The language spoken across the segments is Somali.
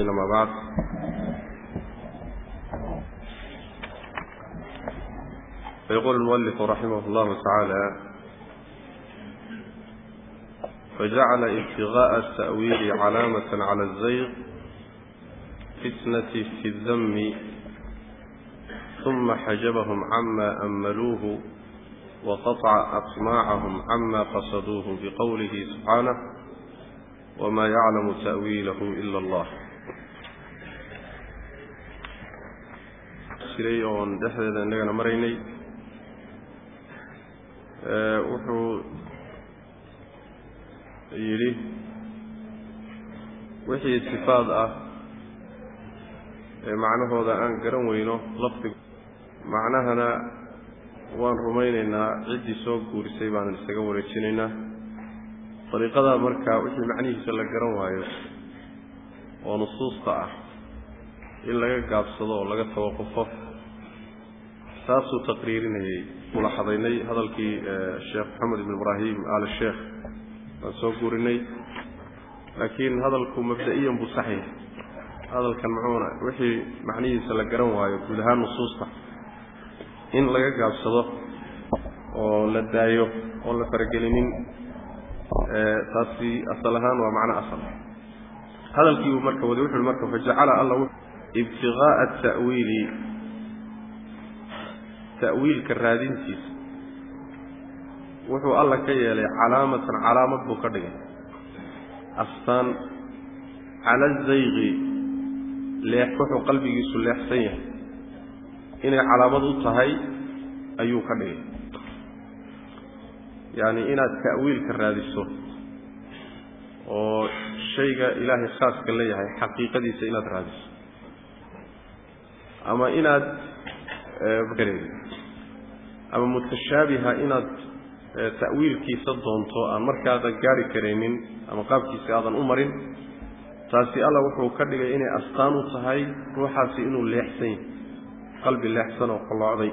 أجمعين ما بعد. فيقول المؤلف رحمه الله تعالى فجعل ابتغاء التأويل علامة على الزيغ فتنة في الذم ثم حجبهم عما أملوه وقطع أطماعهم عما قصدوه بقوله سبحانه وما يعلم تأويله إلا الله. Jiray oon dhexdeeda innagana maraynay wuxuu yidhi wixii sifaad ah ee macnahooda aan garan weyno lafdigu macnahana waan rumaynaynaa ciddii soo guurisay baanan isaga wareejinaynaa. Dariiqada marka wixii macnihiisa la garan waayo oo nusuusta ah in laga gaabsado oo laga tawaqufo saasuu taqriirinayay mulaxadaynay hadalkii sheekh maxamed ibn ibraahim al sheekh baan soo guurinay laakiin hadalku mabda-iyan buu sax yahay hadalkan muxuuna wixii macnihiisa la garan waayo guud ahaan nusuusta. In laga gaabsado oo la daayo oon la faragelinin taasi asal ahaan waa macno asal. Hadalkii uu marka wadi wuxuui marka fajacala alla ibtigaaa ta'wiili ta'wiilka raadintiisa. Wuxuu alla ka yeelay calaamatan calaamad buu ka dhigay. Astaan cala zayqi leex wuxuu qalbigiisu leexsan yahay. Inay calaamad u tahay ayuu ka dhigay. Yacni inaad ta'wiilka raadiso oo shayga ilaahay khaaska leeyahay xaqiiqadiisa inaad raadiso. Ama inaad ama mutashaabiha inaad ta'wiilkiisa doonto aan markaadan gaari karaynin ama qaabkiisa aadan u marin taasi alla wuxuu ka dhigay inay astaan u tahay ruuxaasi inuu leexsan yahay qalbi leexsan oo qalloocday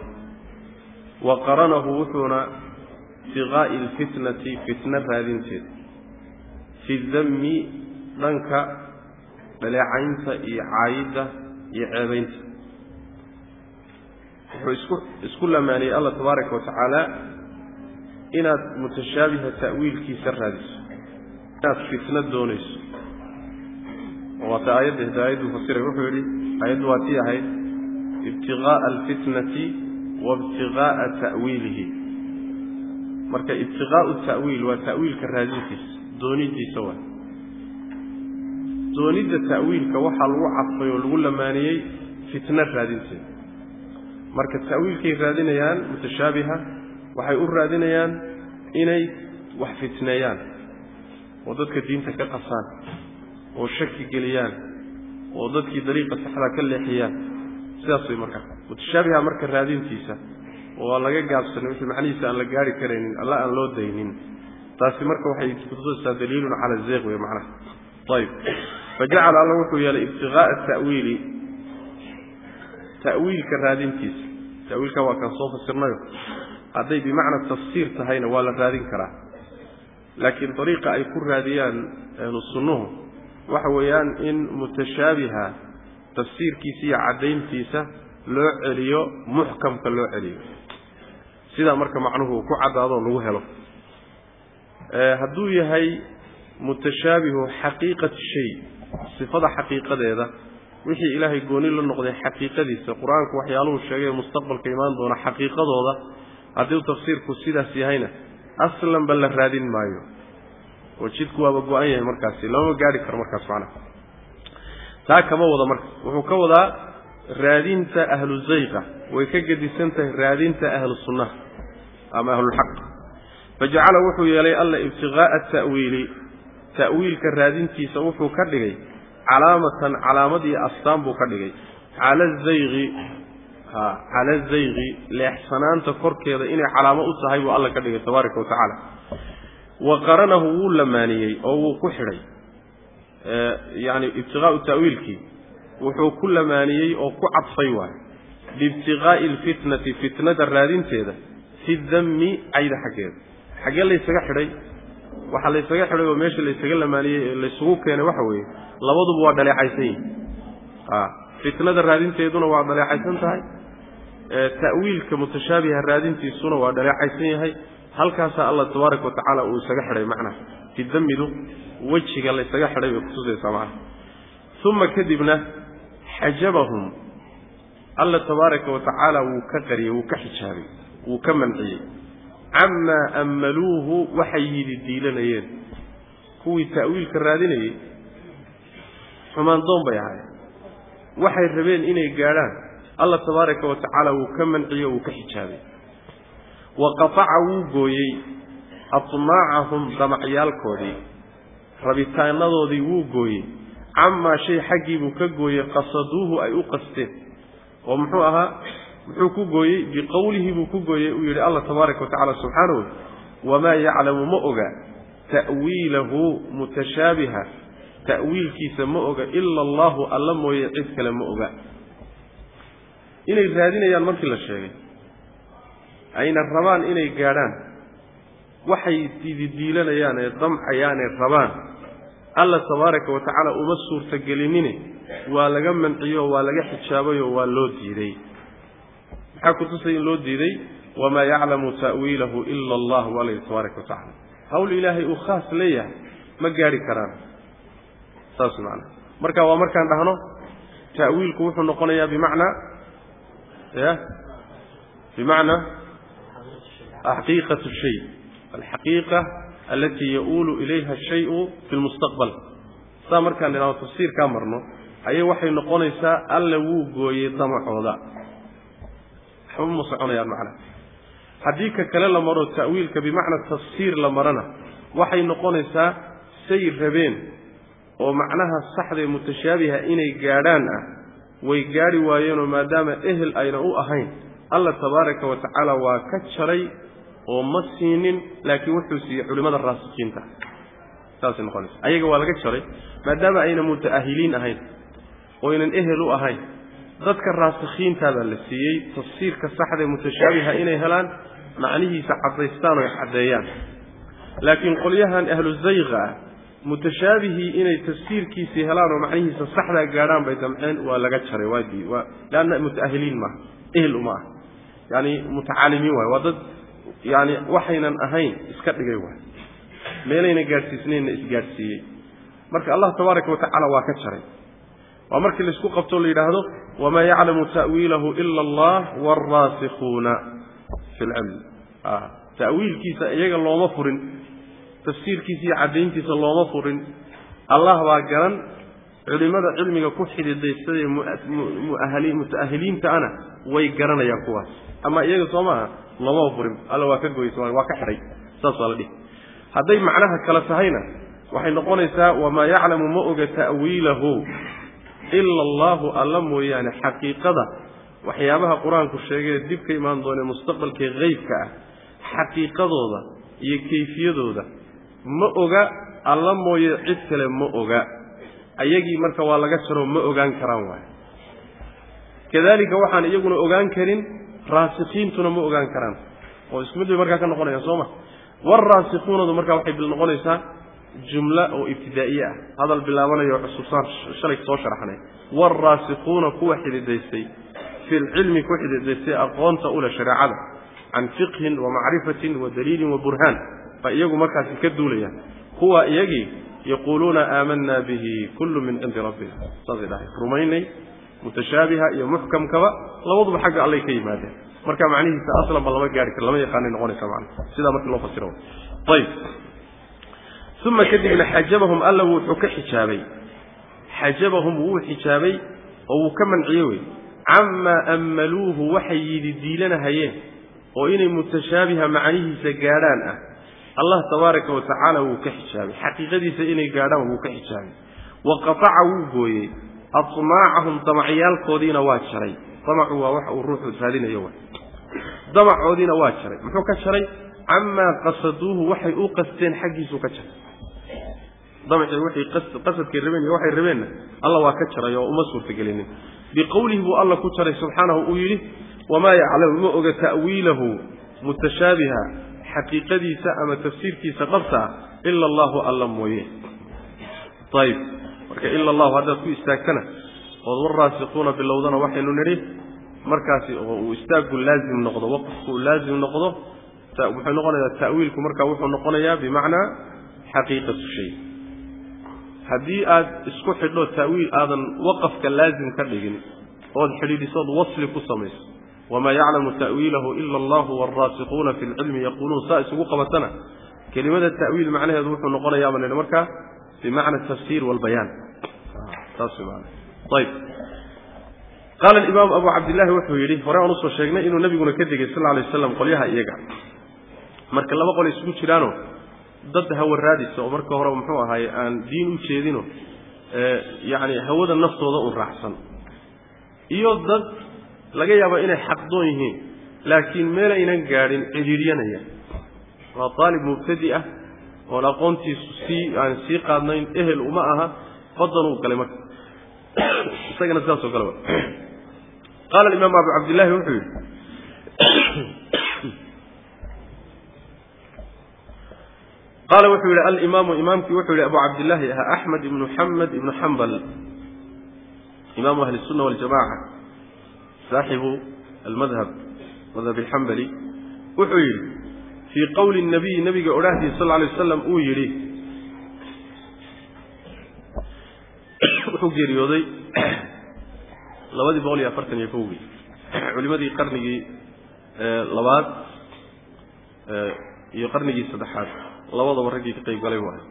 wa qaranahu wuxuuna ibtiqaa'i alfitnati fitna raadinteeda fi dammi dhanka dhaleecaynta iyo caayidda iyo ceebaynta wuxuu isku lamaaniyey alla tabaaraka wa tacaala inaad mutashaabiha ta'wiilkiisa raadiso inaad fitna doonayso. Oo waata aayadda hidaayaddu fasiray wuxuu yidhi aayaddu waa tii ahayd ibtiqaa'a alfitnati wa ibtiqaa'a ta'wiilihi. Marka ibtiqaa'u ta'wiil waa ta'wiilka raadintiisa doonidiisa waa. Doonidda ta'wiilka waxaa lagu cadfay oo lagu lamaaniyey fitna raadinteeda marka ta'wiilkay raadinayaan mutashaabiha waxay u raadinayaan inay wax fitneeyaan oo dadka diinta ka qasaan oo shaki geliyaan oo dadkii dariiqa saxda ka leexiyaan. Sidaas way marka mutashaabiha marka raadintiisa aan laga gaabsanin wixii macnihiisa aan la gaari karaynin alla aan loo daynin. Taasi marka waxay kutusaysaa daliilun cala zeeq wey macnaha. Ayib fajacala alla wuxuu yeelay ibtiqaa'a ta'wiili ta'wiilka raadintiisa. Ta'wiilka waa kaan soo fasirnayo hadday bimacna tafsiir tahayna waa la raadin karaa. Laakiin dariiqa ay ku raadiyaan ahlu sunnuhu waxa weeyaan in mutashaabiha tafsiirkiisa iyo caddayntiisa loo celiyo muxkamka loo celiyo. Sidaa marka macnuhu ku caddaadoo lagu helo. Hadduu yahay mutashaabihu xaqiiqati shay sifada xaqiiqadeeda wixii ilaahay gooni la noqday xaqiiqadiisa. Qur'aanku waxyaaluhu sheegay mustaqbalka imaan doona xaqiiqadooda. Haddii tafsiirku sidaas yahayna aslanba la raadin maayo. Oo jidku waaba go-an yahay markaasi. Lamama gaari karo markaas macnaha. Taa kama wada marka. Wuxuu ka wadaa raadinta ahlu zayqa. Way ka gedisan tahay raadinta ahlu sunnaha ama ahlulxaq fajacala wuxuu yeelay alla ibtiqaa'a ta'wiili. Ta'wiilka raadintiisa wuxuu ka dhigay calaamatan calaamad iyo astaan buu ka dhigay. Cala zayqi ha cala zayqi leexsanaanta korkeeda inay calaamo u tahay buu alla ka dhigay tabaaraka wa tacaala. Wa qaranahu wuu lamaaniyey oo wuu ku xidhay yani ibtiqaau ta'wiilkii. Wuxuu ku lamaaniyey oo ku cadfay waay. Biibtiqaa'i alfitnati fitnada raadinteeda fi dammi cayda xaggeeda. Xaggee laysaga xidhay waxaa laysaga xidhay oo meesha laysaga lamaaniyey laysugu keenay waxa weeye labaduba waa dhaleecaysan yihiin fitnada raadinteeduna waa dhaleecaysan tahay. Ta'wiilka mutashaabiha raadintiisuna waa dhaleecaysan yahay. Halkaasaa allah tabaaraka wa tacaala uu isaga xidhay macnaha fidamidu wejiga laysaga xidhay bay kutusaysaa macnaha uma kadibna xajabahum. Alla tabaaraka wa tacaala wuu ka qariyey wuu ka xijaabay wuu ka manciyey camaa ammaluuhu waxay yidi diilanayeen kuwii ta'wiilka raadinayey xumaandoon bay ahaayeen waxay rabeen inay gaadhaan alla tabaaraka wa tacaala wuu ka manciyey wuu ka xijaabay. wa qataca wuu gooyey. atmaacahum damacyaalkoodii rabitaanadoodii wuu gooyey. camaa shay xaggii buu ka gooyey. qasaduuhu ay u qasteen. oo muxuu ahaa muxuu ku gooyey biqowlihi buu ku gooyey uu yidhi allah tabaaraka wa tacala subxaanahu wamaa yaclamu ma oga ta'wiilahu mutashaabiha ta'wiilkiisa ma oga ila allahu alla mooye cid kale ma oga. Inay raadinayaan markii la sheegay ayna rabaan inay gaadhaan waxay diidiilanayaan ee damcayaan ee rabaan alla tabaaraka wa tacaala uma suurtagelinine waa laga manciyo waa laga xijaabayoo waa loo diiday maxaa kutusay in loo diiday? Wamaa yaclamu ta'wiilahu ila allah waa layidhi tabaaraka wa tacala hawl ilaahay uu khaas leeyahay ma gaadhi karaan. Saas macnaa marka waa markaan dhahno ta'wiilku wuxuu noqonayaa bimacnaa ya? Bimacnaa xaqiiqatu shay. Alxaqiiqa alatii ya-uulu ilayha ashayu fi lmustaqbal saa markaan idhahdo tafsiirkaa marno ayay waxay noqonaysaa alla wuu gooyey damacooda waxba ma soconayaan macnaha haddii ka kale la maro ta'wiilka bimacna tafsiir la marana waxay noqonaysaa say rabeen oo macnaha saxdae mutashaabiha inay gaadhaan ah way gaadhi waayeenoo maadaama ehel ayna u ahayn. Alla tabaaraka wa tacaala waa ka jaray oo ma siinin laakiin wuxuu siiyey culimmada raasikiinta saasay noqonaysa ayaga waa laga jaray maadaama ayna muta'ahiliin ahayn oo aynan ehel u ahayn dadka raasikiintaabaa la siiyey tafsiirka saxdae mutashaabiha inay helaan macnihiisa caddaystaan oo caddeeyaan. Laakiin qolyahan ahlu zayqa ah mutashaabihii inay tafsiirkiisii helaan oo macnihiisa saxdaa gaadhaan bay damceen waa laga jaray waadii waa leanna mutaahiliin maaha ehel uma ah yaani mutacaalimiin waay waa dad yaani waxaynan ahayn iska dhigay waay. Meelayna gaadhsiisnaynna isgaadhsiiyey marka allah tabaaraka wa tacaala waa ka jaray waa markii la isku qabtoo la yidhaahdo wamaa yaclamu ta'wiilahu ila allah waalraasikuuna fi lcilm ta'wiilkiisa iyaga looma furin tafsiirkiisa iyo caddayntiisa looma furin. Allah baa garan culimmada cilmiga ku xididaysadee muta'ahiliinta ana way garanayaan kuwaas. Ama iyaga soo maaha looma furin. Alla waa ka goysa waa ka xidhay. Saas waa la dhihi. Hadday macnaha kale tahayna waxay noqonaysaa wamaa yaclamu ma oga ta'wiilahu ila allahu alla mooyaane xaqiiqada waxyaabaha qur'aanku sheegee dib ka imaan doonee mustaqbalkee haybka ah xaqiiqadooda iyo kayfiyadooda ma oga alla mooye cid kale ma oga. Ayagii marka waa laga jaro ma ogaan karaan waay. Kadalika waxaan iyaguna ogaan karin raasikiintuna ma ogaan karaan. Oo isku mid bay markaa ka noqonayaan soo ma? Waalraasikuunadu markaa waxay noqonaysaa jumla oo ibtidaa'iye ah. Hadal bilaabanayo cusubsaan shalay soo sharaxnay. Waalraasikuuna kuwa xididaystay fi lcilmi ku xididaystay aqoonta ule shareecada can fiqhin wa macrifatin wa daliilin wa burhaan ba iyagu markaasi ka duulayaan kuwa iyagii yaquuluuna aamanna bihi kullu min cindi rabbina saasay dhahay rumaynay mutashaabiha iyo muxkamkaba labaduba xagga allay ka yimaadeen. Marka macnihiisa aslanba lama gaari karo lama yaqaanay noqonaysa macna sidaa markii loo fasiro. Ayib uma kadibna xajabahum alla wuxuu ka xijaabay xajabahum wuu xijaabay oo wuu ka manciyey wey camaa ammaluuhu waxay yidhi diilanahayeen oo inay mutashaabiha macnihiisa gaadhaan ah allah tabaaraka wa tacaala wuu ka xijaabay xaqiiqadiisa inay gaadhaan wuu ka xijaabay wa qataca wuu gooyey atmaacahum damacyaalkoodiina waa jaray damacu waa wax uu ruuxu raadinayo wa damacoodiina waa jaray muxuu ka jaray camaa qasaduuhu waxay u qasteen xaggiisuu ka jaray damacii waxay qasadkay rabeen iyo waxay rabeenna alla waa ka jaray oo uma suurtagelinin. Biqowlihi buu alla ku jaray subxaanahu uu yidhi wamaa yaclamu ma oga ta'wiilahu mutashaabiha xaqiiqadiisa ama tafsiirkiisa dhabta ah ila allahu alla mooye. Ayib marka ila allahu haddaad ku istaagtana ood waraasiquuna bilowdana waxaynu nidhi markaasi oo uu istaagu laazim noqdo waqfku uu laazim noqdo wuxuu noqonayaa ta'wiilku markaa wuxuu noqonayaa bimacnaa xaqiiqatu shay haddii aad isku xidho ta'wiil aadan waqafka laazim ka dhigin ood xidhiidhisood wasli ku samayso. Wamaa yaclamu ta'wiilahu ila allahu waalraasiquuna fi lcilmi yaquuluun. Saa isugu qabatana kelimada ta'wiil macnaheedu wuxuu noqonayaa baan nidhi markaa bimacna tafsiir walbayaan saas qaala alimaam abu cabdillahi wuxuu yidhi hore aan u soo sheegnay inuu nabiguna ka digay sal alay waslam qolyaha iyaga. Marka laba qol isugu jiraano dad hawaraadisa oo marka hore muxuu ahaaye aan diin u jeedino yacni hawada naftooda un raacsan. Iyo dad laga yaabo inay xaqdoon yihiin laakiin meel aynan gaadhin cidhiidyanaya waa aalib mubtadi ah oon aqoontiisu sii aan sii qaadnayn ehel uma aha badanuu galay marka. Isagana sidaasoo kale qaala alimaam abu cabdillahi wuxuu yidhi qaala wuxuu yidhi alimaamu imaamkii wuxuu yihi abu cabdillaahi ahaa axmed ibnu xamed ibnu xambal imaamu ahli الsuna waljamaca saaxibu almadhab madhab alxambali wuxuu yidhi fii qowli الnabiy nabiga odhaahdiisa sal lay waslam uu yidhi wuxuu geeriyooday labadii boqol iyo afartan iyo kowgii culimadii qarnigii labaad iyo qarnigii saddexaad labadaba raggii ka qayb galay waay.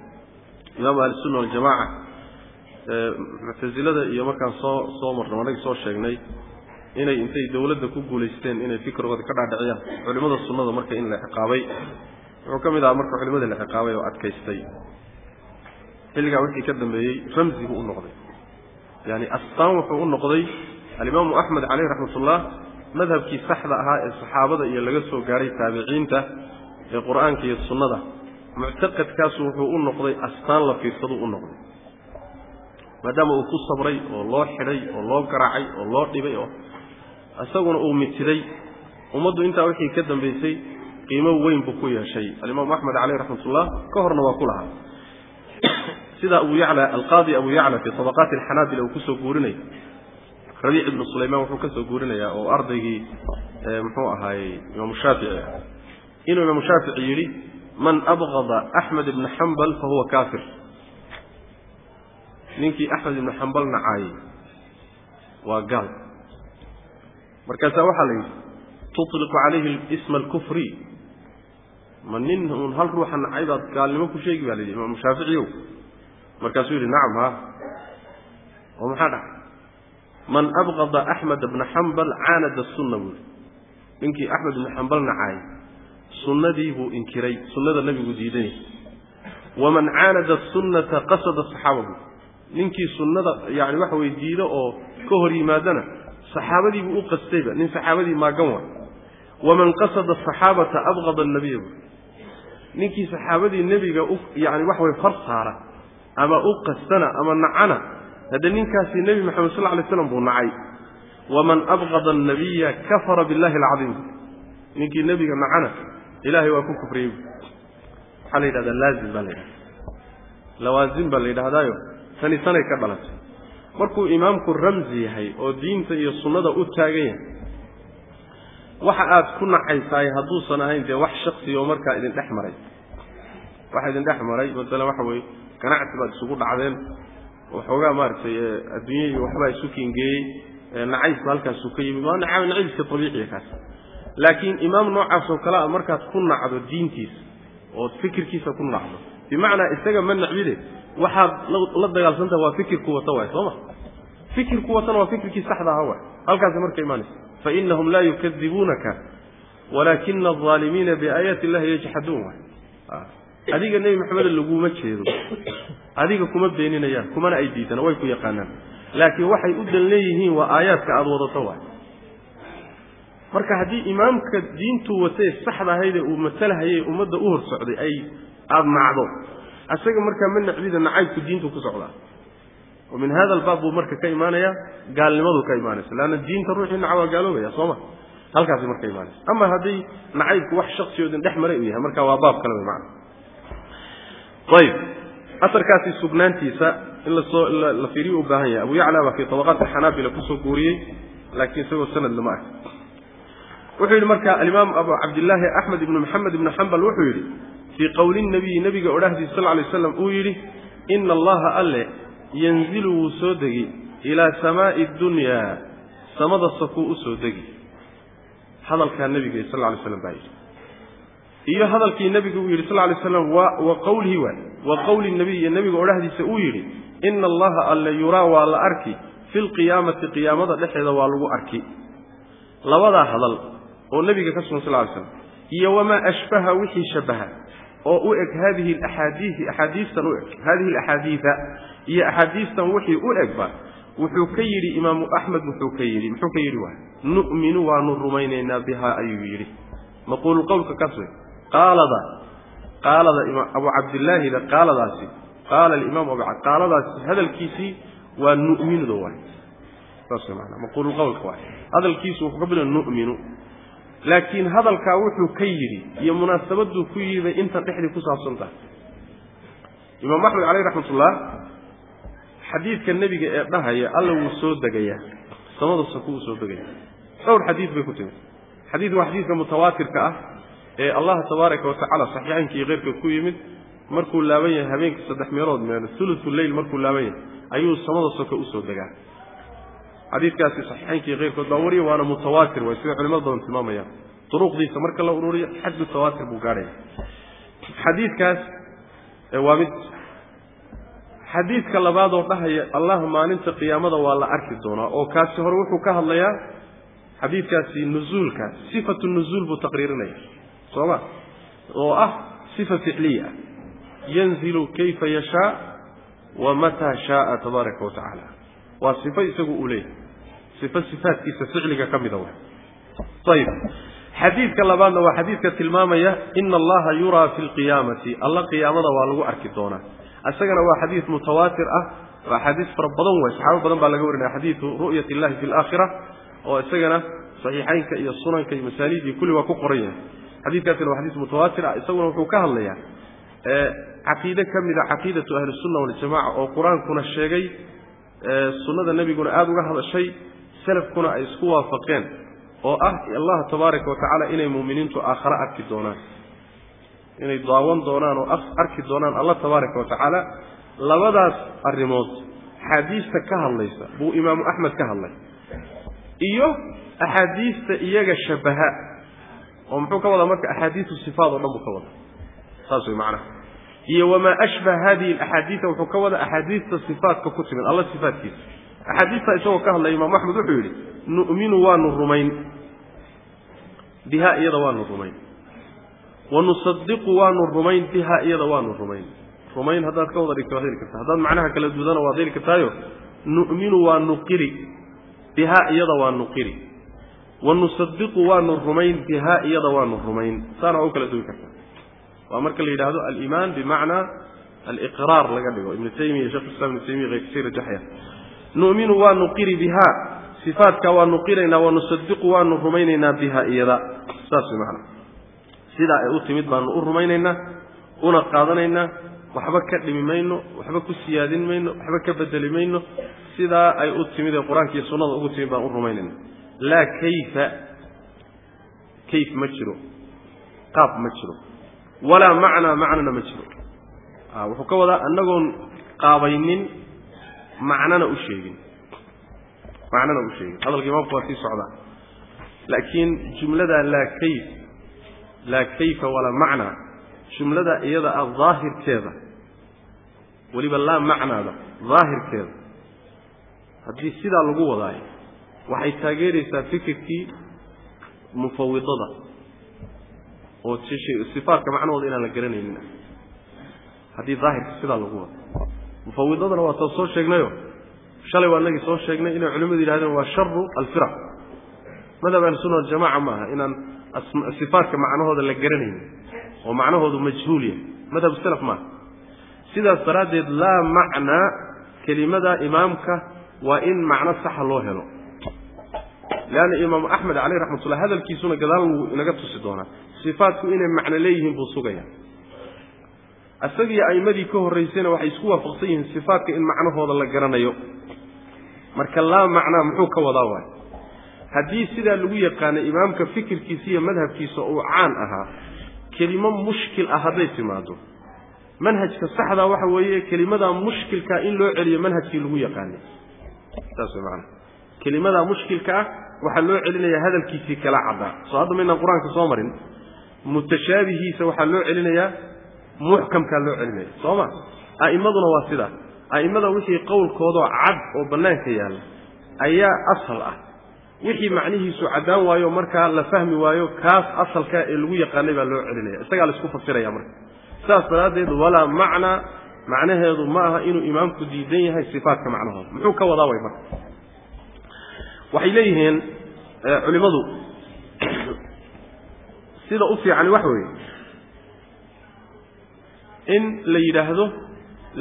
Imaamu ahlisunna waljamaca muctasilada iyo markaan soo soo marno anagi soo sheegnay inay intay dawladda ku guulaysteen inay fikrigooda ka dhaadhiciyaan culimada sunnada marka in la ciqaabay. Wuxuu ka mid ahaa marka culimadii la ciqaabay oo adkaystay. Xilligaa wixii ka dambeeyey ramsigu u noqday. Yani astaan wuxuu u noqday alimaamu axmed caleyh raxmatullah madhabkii saxda ahaa ee saxaabada iyo laga soo gaadhay taabiciinta ee qur'aanka iyo sunnada muctaqadkaasu wuxuu u noqday astaan la fiirsaduu u noqday. Maadaama uu ku sabray oo loo xidhay oo loo garaacay oo loo dhibay oo isaguna uu mitiday ummaddu intaa wixii ka dambaysay qiimo weyn buu ku yeeshay. Alimaamu axmed caleyh raxmatullah ka horna waa ku lahaa. Sida abu yacla alqaadi abu yacla fii tabaqaati alxanaabila uu ku soo guurinaya rabiic ibnu sulaymaan wuxuu ka soo guurinayaa oo ardaygii muxuu ahaayey imaamu shaafici. Ah inuu imaamu shaafici yidhi man abqada axmed ibna xambal fa huwa kaafir. Ninkii axmed ibnu xambal nacaayey waa gaal. Markaasaa waxaa la yidhi tutliqu calayhi isma alkufri. Ma nin uun hal ruuxa nacay baad gaalnimo ku sheegi baa la yidhi imaamu shaaficiyow markaasuu yidhi nacam ha oo maxaa dhacay? Man abqada axmed bna xambal caanada sunna buuri ninkii axmed ibnu xambal nacaayey sunnadii buu inkiray sunnada nebigu diidanay waman caanada sunnata qasada saxaaba buuri ninkii sunnada yani waxa weye diido oo ka hor yimaadana saxaabadiibuu u qastayba nin saxaabadii maagan wa waman qasada saxaabata abqada nabiya buuri ninkii saxaabadii nebiga yani waxa weye far saara ama u qastana ama nacana hadde ninkaasi nebi maxamed sal lay slam buu nacay. Waman abqada annabiya kafara billahi alcadiim. Ninkii nebiga nacana ilahay waa ku kufriyey. Waxaa la yidhahdaa laazim baa la yidhahda lawaazim baa la yidhahdaayo tani sanay ka dhalatay. Markuu imaamku ramsi yahay oo diinta iyo sunnada u taagan yahay waxa aad ku nacaysaay hadduusan ahayn dee wax shaksiya oo markaa idin dhex maray. Waxa idin dhex maray masalan waxa weeye ganacsi baad isugu dhacdeen waxoogaa maaragtay adduunya iyo waxbaa isu kingeeyey nacaysba halkaasuu ka yimi waa nacaybska abiiciya kaas laakiin imaam noocaas oo kale a markaad ku nacdo diintiisa ood fikirkiisa ku nacdo. Bimacnaa isaga ma nacbide waxaad la dagaalsantaha waa fikirku wata waay soo ma? Fikirku watana waa fikirkii saxda aha waay. Halkaasi marka imaanaysa fainahum laa yukadibuunaka walaakina alظaalimiina biaayaati illahi yajxaduun waay. Adiga nebi maxamed laguma jeedo. Adiga kuma beeninayaan kumana ay diidana way ku yaqaanaan. Laakiin waxay u dan leeyihiin waa aayaadka aada wadato waay marka haddii imaamka diintuu watee saxda ahaydee uu masalahayey ummadda u hor socday ay aada nacdo. Isaga markaa ma nacbida nacaybku diintu ku socdaa. Wa min hada albaab buu marka ka imaanaya gaalnimadu ka imaanaysa. Leanna diinta ruuxii naca waa gaaloobaya soo ma? Halkaasi marka imaanaysa. Ama haddii nacaybku wax shaksiyoodin dhex maray uu yahay marka waa baab kale wey macana ayib. Asarkaasi sugnaantiisa in la soo la fiiriyo u baahan yahay. Abu yacla baa fii tabaqaati xanaabila ku soo guuriyey laakiin isagoo sanad lama ark wuxuu yidhi marka alimaam abu cabdillaahi axmed ibnu maxamed ibnu xambal wuxuu yidhi fii qowli nabiyi nabiga odhahdiisa sal lay slam uu yidhi ina allaha alle yanzilu wuu soo degi ilaa samaa'i dunyaa samada sakuu u soo degi hadalkaa nabiga sal lay slam baa yidhi. Iyo hadalkii nebigu uu yidhi sal lay slam wa qowlihi waay wa qowli nabiy iyo nebiga odhahdiisa uu yidhi ina allaha alle yuraa waa la arki fi lqiyaamati qiyaamada dhexeeda waa lagu arki. Labadaa hadal oo nebiga ka sugan sal slam iyo wamaa ashbaha wixii shabaha oo u eg hadihi axaadiii axaadiistan u eg hadihi alaxaadiida iyo axaadiistan wixii u egba wuxuu ka yidhi imaamu axmed wuxuu ka yidhi muxuu ka yidhi waay nu'minu waanu rumaynaynaa bihaa ayuu yidhi. Maquulu qowlka kaas wey qaalada qaalada abu cabdillaahida qaaladaasi qaala alimaam abu qaaladaasi hadalkiisii waa nu'minuda waay. Saas maana maquulu qowlka waay. Hadalkiisu wuxuu ka bila nu'minu laakiin hadalkaa wuxuu ka yidhi iyo munaasabaduu ku yidhi bay intan dhexdii ku saabsan tahay. Imaam axmed caleyh raxmatullah xadiidka nebiga ee dhahaya alla wuu soo degayaa. Samada saku soo degaya dhowr xadiid bay ku timid. Xadiid waa xadiidka mutawaatirka ah ee allah tabaaraka watacaala saxiixaynka iyo keyrkood ku yimid. Markuu laaban yahay habeenka saddex meelood meel ulutu leyl markuu laaban yahay ayuu samada soko u soo degaa xadiidkaasi saxiixaynka iyo keyrkood baa wariya waana mutawaatir. Way sida culimada badan tilmaamayaan. Duruqdiisa marka la ururiyo xad mutawaatir buu gaadhaya xadiidkaas waa mid xadiidka labaadoo dhahaya allah maalinta qiyaamada waa la arki doonaa oo kaasi hore wuxuu ka hadlayaa xadiidkaasi nuzuulka sifatu nuzuul buu taqriirinaya soo ma? Oo ah sifa ficliya yanzilu kayfa yashaa wa shaaa tabaaraka wa waa sifo isagu uu leeyahay. Sifo sifaatkiisa ficliga ka mida wa ayib xadiidka labaadna waa xadiidka tilmaamaya ina allaha yuraa fi lqiyaamati alla qiyaamada waa lagu arki doonaa. Isagana waa xadiid mutawaatir ah waa xadiis fara badan way saxaabo badan baa laga warinaya xadiidu ru'yat illahi fi laakhira oo isagana saxiixaynka iyo sunanka iyo masaaniidii kulli waa ku qoran yahay. Xadiidkaasina waa xadiis mutawaatir ah isaguna wuxuu ka hadlayaa caqiide ka mid a caqiidatu ahlisunna waljamaca oo qur'aankuna sheegay sunnada nebiguna aada uga hadashay salafkuna ay isku waafaqeen oo ah allah tabaaraka wa inay muuminiintu aakhare arki doonaan. Inay daawan doonaan oo arki doonaan allah tabaaraka wa labadaas arrimood axaadiista ka hadlaysa buu imaamu axmed ka hadlay. Iyo axaadiista iyaga shabaha oo muxuu ka wadaa marka axaadiisu sifaad oo dhan buu ka wadaa. Saas way macnaha iyo wamaa ashbaha hadihi alaxaadiida wuxuu ka wadaa axaadiista sifaatka ku timid alla sifaatkiisa axaadiista isagoo ka hadlaya imaamu axmed wuxuu yidhi nu'minu waanu rumayn. Biha iyada waanu rumayn. Wanusadiqu waanu rumayn. Biha iyada waanu rumayn. Rumayn haddaad ka wada dhigto waad heli kartaa. Haddaad macnaha kala duudana waad heli kartaayo? Nu'minu waanu qiri biha iyada waanu qiri wanusadiqu waanu rumayn. Biha iyada waanu rumayn. Saana waa u kala duwi kartaa waa marka la yidhaahdo aliimaan bimacnaa aliqraar laga dhigo. Ibnu taymiya shekh islam ibnu taymiya keyrkasii rajaxaya nu'minu waanu qiri biha sifaadka waanu qiraynaa wanusadiqu waanu rumaynaynaa biha iyada. Saas way sidaa ay u timid baanu u rumaynaynaa una qaadanaynaa waxba ka dhimi mayno waxba ku siyaadin mayno waxba ka bedeli mayno. Sidaa ay u timid ee qur'aanka iyo sunnada ugu timid baan u rumaynayna laa kayfa kayf ma jiro qaab ma jiro walaa macnaa macnana ma jiro. Wuxuu ka wadaa annagoon qaabaynin macnana u sheegin. Macnana u sheegin. Hadalka imaamku waa sii socdaa. Laakiin jumlada laa kayf laa kayfa walaa macnaa jumlada iyada ah daahirkeeda weliba laa macnaada daahirkeeda haddii sidaa lagu wadaayo waxay taageeraysaa fikirkii mufawidada oo sifaatka macnahooda inaan la garanaynin. Haddii daahirka sidaa lagu wado. Mufawidadana waa taa soo sheegnayo. Shalay waa nagii soo sheegnay inay culimmadu yidhahdeen waa sharu alfiraq. Madhab ahlusunna waljamaca ma aha inaan sifaatka macnahooda la garanaynin oo macnahoodu majhuul yahay. Madhab salaf maaha sidaas daraaddeed laa macnaa kelimada imaamka waa in macno saxa loo helo. Leanna imaamu axmed caleyh raxmatullah hadalkiisuna gadaal wuu inaga tusi doonaa sifaatku inay macno leeyihiin buu sugaya isagiyo a'immadii ka horraysayna waxay isku waafaqsan yihiin sifaatka in macnahooda la garanayo. Marka laa macnaa muxuu ka wadaa waay? Haddii sidaa lagu yaqaano imaamka fikirkiisa iyo madhabkiisa uu caan ahaa kelimo mushkil ah hadday timaado manhajka saxdaa waxa weeye kelimadaa mushkilkaa in loo celiyo manhajkii lagu yaqaanay. Saas way macana kelimadaa mushkilka ah waxaa loo celinayaa hadalkiisii kala caddaa. Soo hadda maynaan qur'aanka soo marin mutashaabihiisa waxaa loo celinayaa muxkamkaa loo celinaya. Soo ma a'immaduna waa sidaa a'immada wixii qowlkoodoo cad oo bannaanka yaalla ayaa asal ah. Wixii macnihiisu caddaan waayo markaa la fahmi waayo kaas asalka ee lagu yaqaanay baa loo celinaya. Isagaa la isku fasiraya marka. Saas daraaddeed walaa macnaa macnaheedu ma aha inuu imaamku diidan yahay sifaatka macnahooda muxuu ka wadaa way marka. Waxay leeyihiin culimmadu sida u fiicani waxa weeye in la yidhaahdo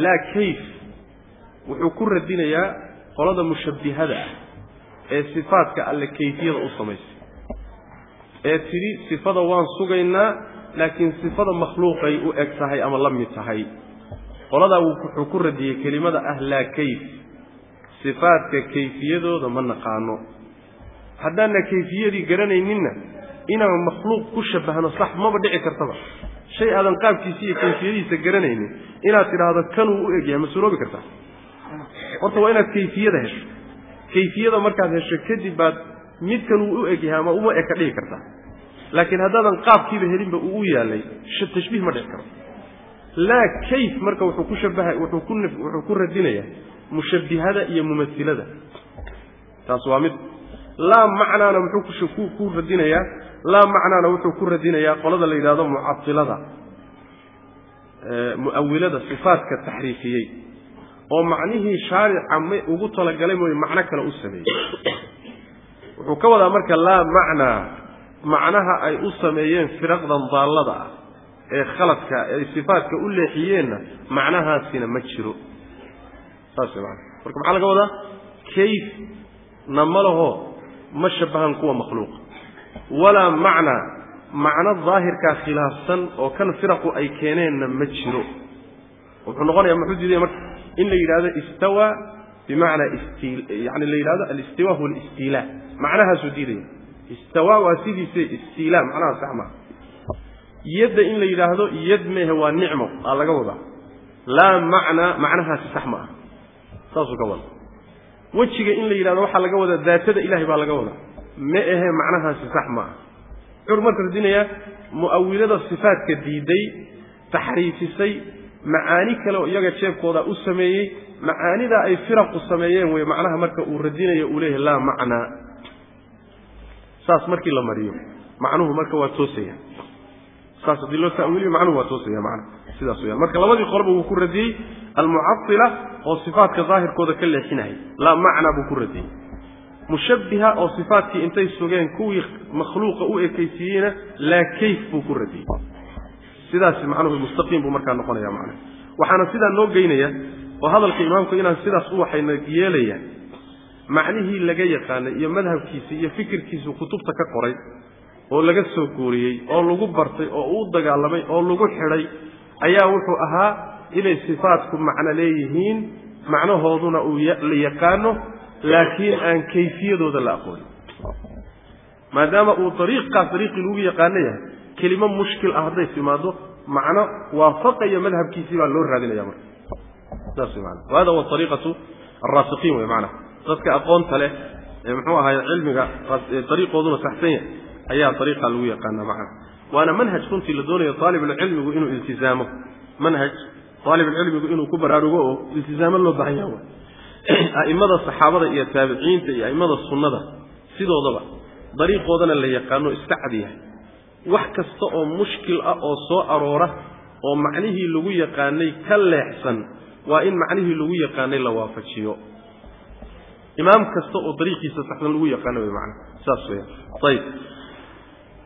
laa kayf wuxuu ku radinayaa qolada mushabbihada ah ee sifaatka alle kayfiyada u samaysay ee tidhi sifada waan sugaynaa laakiin sifada makhluuqay u eg tahay ama la mid tahay. Qoladaa wuxuu ku radiyey kelimada ah laa kayf sifaadka kayfiyadooda ma naqaano. Haddaanna kayfiyadii garanayninna inaan makhluuq ku shabbahno sax maba dhici kartaba. Shay aadan qaabkiisa iyo kayfiyadiisa garanaynin inaad tidhaahdo kanuu u egyahay ma suroobi kartaa? Horta waa inaad kayfiyada hesho. Kayfiyada markaad hesho kadib baad midkan uu u egyahay ama uma eg ka dhigi kartaa. Laakiin haddaadan qaabkiiba helinba uu u yaalay tashbiih ma dhici karo. Laa kayf marka wuxuu ku shabaha wuxuu ku wuxuu ku radinayaa mushabbihada iyo mumasilada. Taas waa mid laa macnaana muxuu ku radinayaa laa macnaana wuxuu ku radinayaa qolada la yidhahdo mucatilada mu'awilada sifaatka taxriifiyey. Oo macnihii shaarica ma ugu talagalay mooye macno kale u sameeyey. Wuxuu ka wadaa marka laa macnaa macnaha ay u sameeyeen firaqdan daallada ah ee khaladka ay sifaatka u leexiyeenna macnahaasina ma jiro. Saas marka maxaa laga wadaa? Kayf na ma ma shabahan kuwa makhluuqa walaa macnaa macno daahirkaa khilaafsan oo kan firaqu ay keeneenna ma jiro. Wuxuu noqonayaa muxuu diidaya marka in la yidhahdo istawa bimacnaa isti yani la yidhahdo alistiwa huwa alistiila. Macnahaasuu diidaya istawa waa sidiise istiila macnaha sax maaha yadda in la yidhaahdo yad mehe waa nicmo aa laga wadaa. Laa macnaa macnahaasi sax ma aha. Saasuu ka wada wejiga in la yidhahdo waxaa laga wadaa daatada ilahay baa laga wadaa. Ma ahe macnahaasi sax ma aha wuxuu marka radinayaa mu'awilada sifaadka diiday taxriifisay macaani kale oo iyaga jeebkooda u sameeyey macaanidaa ay firaqu sameeyeen wey macnaha marka uu radinayo uu leeyahay laa macnaa. Saas markii la mariyo macnuhu marka waa toosaya saas haddii loo ta'wiiliyo macnuhu waa toosaya macnaha sidaas weyaan marka labadii qolba wuu ku radiyey almucatila oo sifaatka daahirkooda ka leexinayay laa macnaa buu ku radiyey. Mushabbiha oo sifaatkii intay sugeen kuwii makhluuqa u ekaysiiyeyna laa kayf buu ku radiyey. Sidaas macnuhu mustaqiim buu markaa noqonaya macnaha. Waxaana sidaa noo geynaya oo hadalka imaamku inaan sidaas u waxayna yeelaya macnihii laga yaqaanay iyo madhabkiisa iyo fikirkiisu kutubta ka qoray oo laga soo guuriyey oo lagu bartay oo uu dagaalamay oo lagu xidhay ayaa wuxuu ahaa inay sifaatku macno leeyihiin macnahooduna uu la yaqaano laakiin aan kayfiyadooda la aqoonin. Maadaama uu ariiqkaas ariiqii lagu yaqaano yahay kelimo mushkil ah hadday timaado macno waafaqaya madhabkiisii baa loo raadinaya marka. Saas mana wahada huwa ariiqatu alraasiqiin wey macnaha dadka aqoonta leh ee muxuu ahaay cilmiga ariiqooduna saxsan yahay ayaa ariiqa lagu yaqaana macnaha waana manhaj runtii la doonayo aalibulcilmigu inuu iltizaamo manhaj aalibulcilmigu inuu ku baraarugo oo iltizaamo loo baahan yaha a'immada saxaabada iyo taabiciinta iyo a'immada sunnada sidoodaba dariiqoodana la yaqaano iska cad yahay. Wax kasta oo mushkil ah oo soo aroora oo macnihii lagu yaqaanay ka leexsan waa in macnihii lagu yaqaanay la waafajiyo. Imaam kasta oo dariiqiisa saxsan lagu yaqaano way macnaha saas weeyaan. Ayib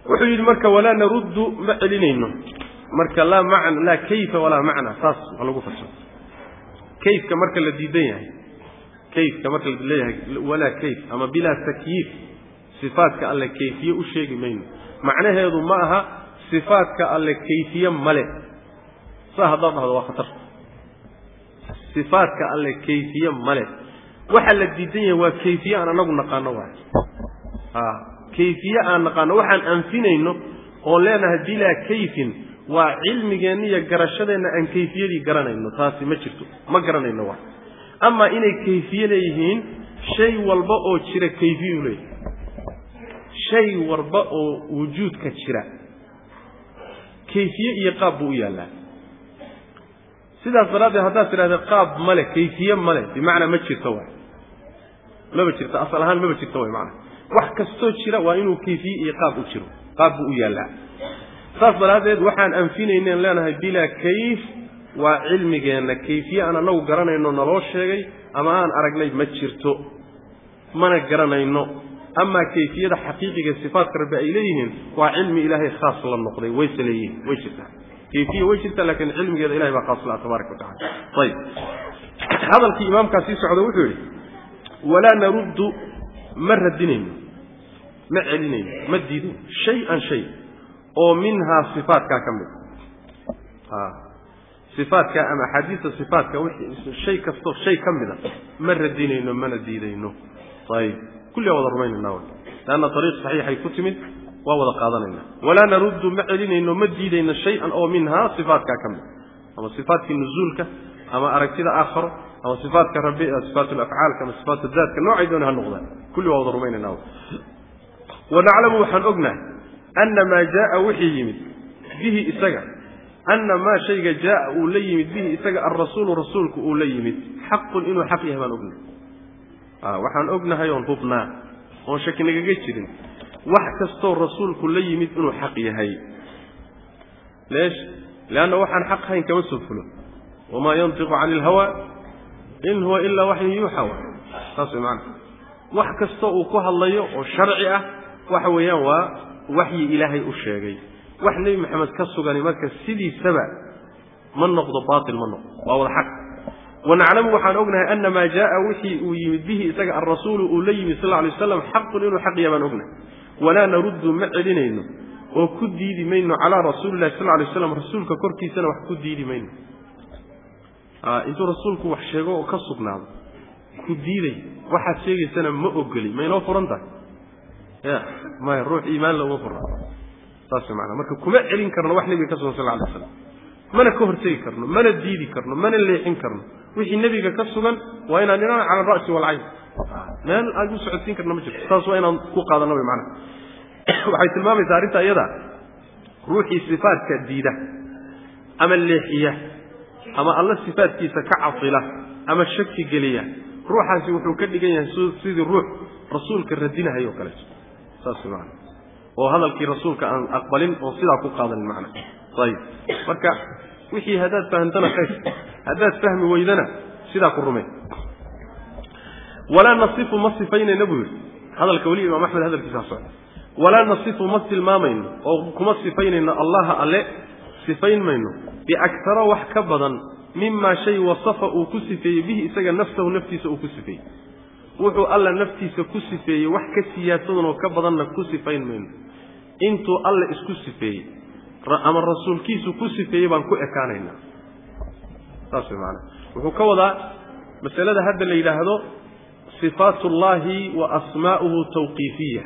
wuxuu yidhi marka walaa naruddu ma celinayno. Marka laa macna laa kayfa walaa macna saas waa lagu fasiro kayfka marka la diidan yahay kayfka marka la leeyahay walaa kayf ama bilaa takyiif sifaatka alle kayfiye u sheegi mayno. Macnaheedu ma aha sifaatka alle kayfiye male saa haddaad dhahdo waa khatar. Sifaadka alle kayfiye male waxa la diidan yahay waa kayfiye aan anagu naqaano waay kayfiye aan naqaano waxaan anfinayno oon leenahay bilaa kayfin waa cilmigeenna iyo garashadeenna aan kayfiyadii garanayno taasi ma jirto ma garanayno wa amaa inay kayfiye leeyihiin shay walba oo jira kayfiyu leeyahay. Shay walba oo wujuudka jira. Kayfiye iyo qaab buu u yaallaa. Sidaas daraaddeed haddaad tidhahda qaab male kayfiye male bimacnaa ma jirto waay. Maba jirto asal ahaan maba jirto way maanaa wax kastoo jira waa inuu kayfiye iyo qaab u jiro qaab buu u yaallaa. Saas daraaddeed waxaan anfinaynen leenahay bilaa kayf waa cilmigeenna kayfiye aan anagu garanayno naloo sheegay ama aan aragnay ma jirto mana garanayno. Amaa kayfiyada xaqiiqiga sifaatka rabbi ay leeyihiin waa cilmi ilaahay khaas la noqday wayse leeyihiin way jirtaa. Kayfiya way jirtaa laakiin cilmigeeda ilahay baa khaas la tabaaraka watacala ayib hadalkii imaamkaa sii socda wuxuu yidhi walaa naruddu ma radinayno ma celinayno ma diidayno shay-an shay oo minhaa sifaatkaa ka mid a sifaatkaa ama axaadiista sifaatka shay kastoo shay ka mida ma radinayno mana diidayno. Ayib kulli waa wada rumaynayna leanna ariiq saxiixay ku timid waa wada qaadanayna walaa naruddu ma celinayno ma diidayno shay-an oo minhaa sifaatkaa ka mid ama sifaatkii nuzuulka ama aragtida aakharo ama sifaatka rabbi sifaat lafcaalka ama sifaat daatka noocay doona ha noqdaan kulli waa wada rumaynayna wanaclamu waxaan ognahay ana maa jaaa wixii yimid bihi isaga ana maa shayga jaaa uu la yimid bihi isaga alrasuulu rasuulku uu la yimid xaqun inuu xaq yahay baan ognahay waxaan ognahay oon hubnaa oon shaki nagaga jirin wax kastoo rasuulku la yimid inuu xaq yahay leanna waxaan xaq hayn kama soo fulo wamaa yantiqu cani ilhawa in huwa ilaa waxyun yuuxa saas way maana wax kastoo uu ku hadlayo oo sharci ah waxa weeyaan waa waxyi ilaahay u sheegay. Wax nebi maxamed ka sugani marka sidiisaba ma noqdo baatil ma noqdo. Waa wada xaq. Wanaclamu waxaan ognahay ana maa jaaa wixii uu yimid bihi isaga alrasuulu uu la yimid sal lay slam xaqun inuu xaq yaha baan ognahay. Walaa naruddu ma celinayno. Oo ku diidi mayno calaa rasuulilahi sal lay slam rasuulka korkiisana wax ku diidi mayno intuu rasuulku wax sheego oo ka sugnaado ku diiday waxaad sheegaysana ma ogoli maynoo furan tahay. Ya maya ruux iimaanla uma furna saas maana marka kuma celin karno wax nebiga ka sugan sal lay slam mana ka hortegi karno mana diidi karno mana leexin karno. Wixii nebiga ka sugan waa inaan inaan cala alra'si walcayn meel aan u socodsiin karna ma jirto. Saas waa inaan ku qaadano wy maana waxay tilmaamaysaa arrinta iyada. Ruuxii sifaadka diida ama leexiya ama alla sifaadkiisa ka casila ama shaki geliya ruuxaasi wuxuu ka dhigan yahay sidii ruux rasuulka radinahay oo kaleeto saas maana oo hadalkii rasuulka aan aqbalin oo sidaa ku qaadanin macna. Ayib. Marka wixii haddaad fahamtana khayr haddaad fahmi weydana sidaa ku rumay walaa nasifu ma sifaynayna buu yidhi. Hadalka weli imaam axmed hadalkiisaa socda. Walaa nasifu ma tilmaamayno oo kuma sifaynayno allaha alle sifayn mayno biaktara wax ka badan mimaa shay wasafa uu ku sifeeyey bihi isaga nafsahu naftiisa uu ku sifeeyey. Wuxuu alla naftiisa ku sifeeyey wax ka siyaadsadan oo ka badanna ku sifayn mayno. Intuu alle isku sifeeyey ama rasuulkiisu ku sifeeyey baan ku ekaanaynaa saas way maanaa wuxuu ka wadaa masalada hadda la yidhaahdo sifaat wa asmaa'uhu tawqiifiya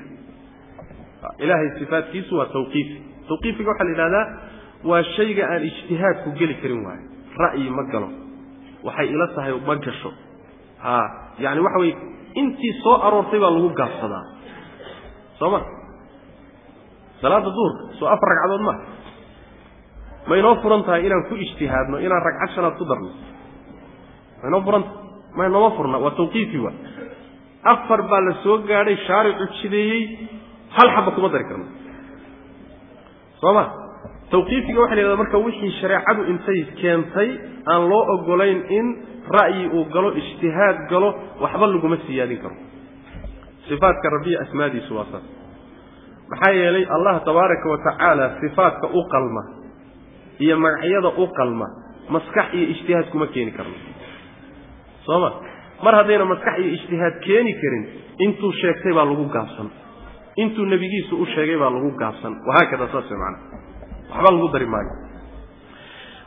ilaahay sifaatkiisu waa tawqiifi tawqiifiga waxaa la yidhahdaa waa shayga aan ijtihaadku geli karin waayo ra'yi ma galo. Waxay ila tahay ma gasho ha yani waxa weye intii soo aroortay baa lagu gaabsadaa. Soo ma? Salaada duhurka soo afar ragcadood ma? Ma inoo furan tahay inaan ku ijtihaadno inaan ragcad shanaad ku darno. Ma inoo furan tahay ma inooma furna waa tawqiifi waa afar baa la soo gaadhay shaaricu jideeyey hal xaba kuma dari karno. Soo ma tawqiifiga waxa la yhahda marka wixii shareecadu intay keentay aan loo ogolayn in ra'yi uu galo ijtihaad galo waxba laguma siyaadin karo. Sifaatka rabbiya asmaadiisu waa saas. Maxaa yeelay allah tabaaraka wa tacaala sifaatka u qalma iyo magacyada u qalma maskax iyo ijtihaad kuma keeni karno. Soo ma? Mar haddayna maskax iyo ijtihaad keeni karin intuu sheegtay baa lagu gaabsan. Intuu nebigiisu u sheegay baa lagu gaabsan. Wahaakada saas way macana waxba lagu dari maayo.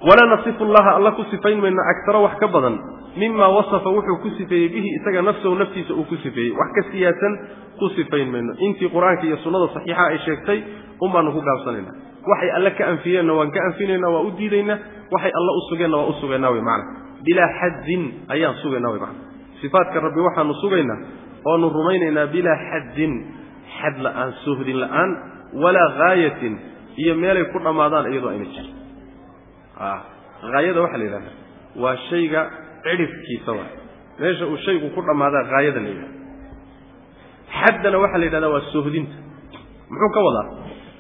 Walaa nasifu llaha alla ku sifayn mayno agtaro wax ka badan mima wasafa wuxuu ku sifeeyey bihi isaga nafsahu naftiisa uu ku sifeeyey. Wax ka siyaasan ku sifayn mayno intii qur'aanka iyo sunnada saxiixa ay sheegtay un baanu ku gaabsanayna. Waxay alle ka anfiyeenna waan ka anfinayna waa u diidaynaa waxay alle u sugeenna waa u sugaynaa wey macana bilaa xaddin ayaan sugaynaa wey macana sifaadka rabbi waxaanu sugaynaa oonu rumaynaynaa bilaa xaddin. Xad la'aan soohdin la'aan walaa haayatin iyo meelay ku dhammaadaan iyadoo ayna jirin. Haayada waxaa la yidhahda waa shayga cidhifkiisa waa meesha uu shaygu ku dhammaadaa haayada la yidhahda xaddana waxaa la yidhahdaa waa soohdinta muxuu ka wadaa?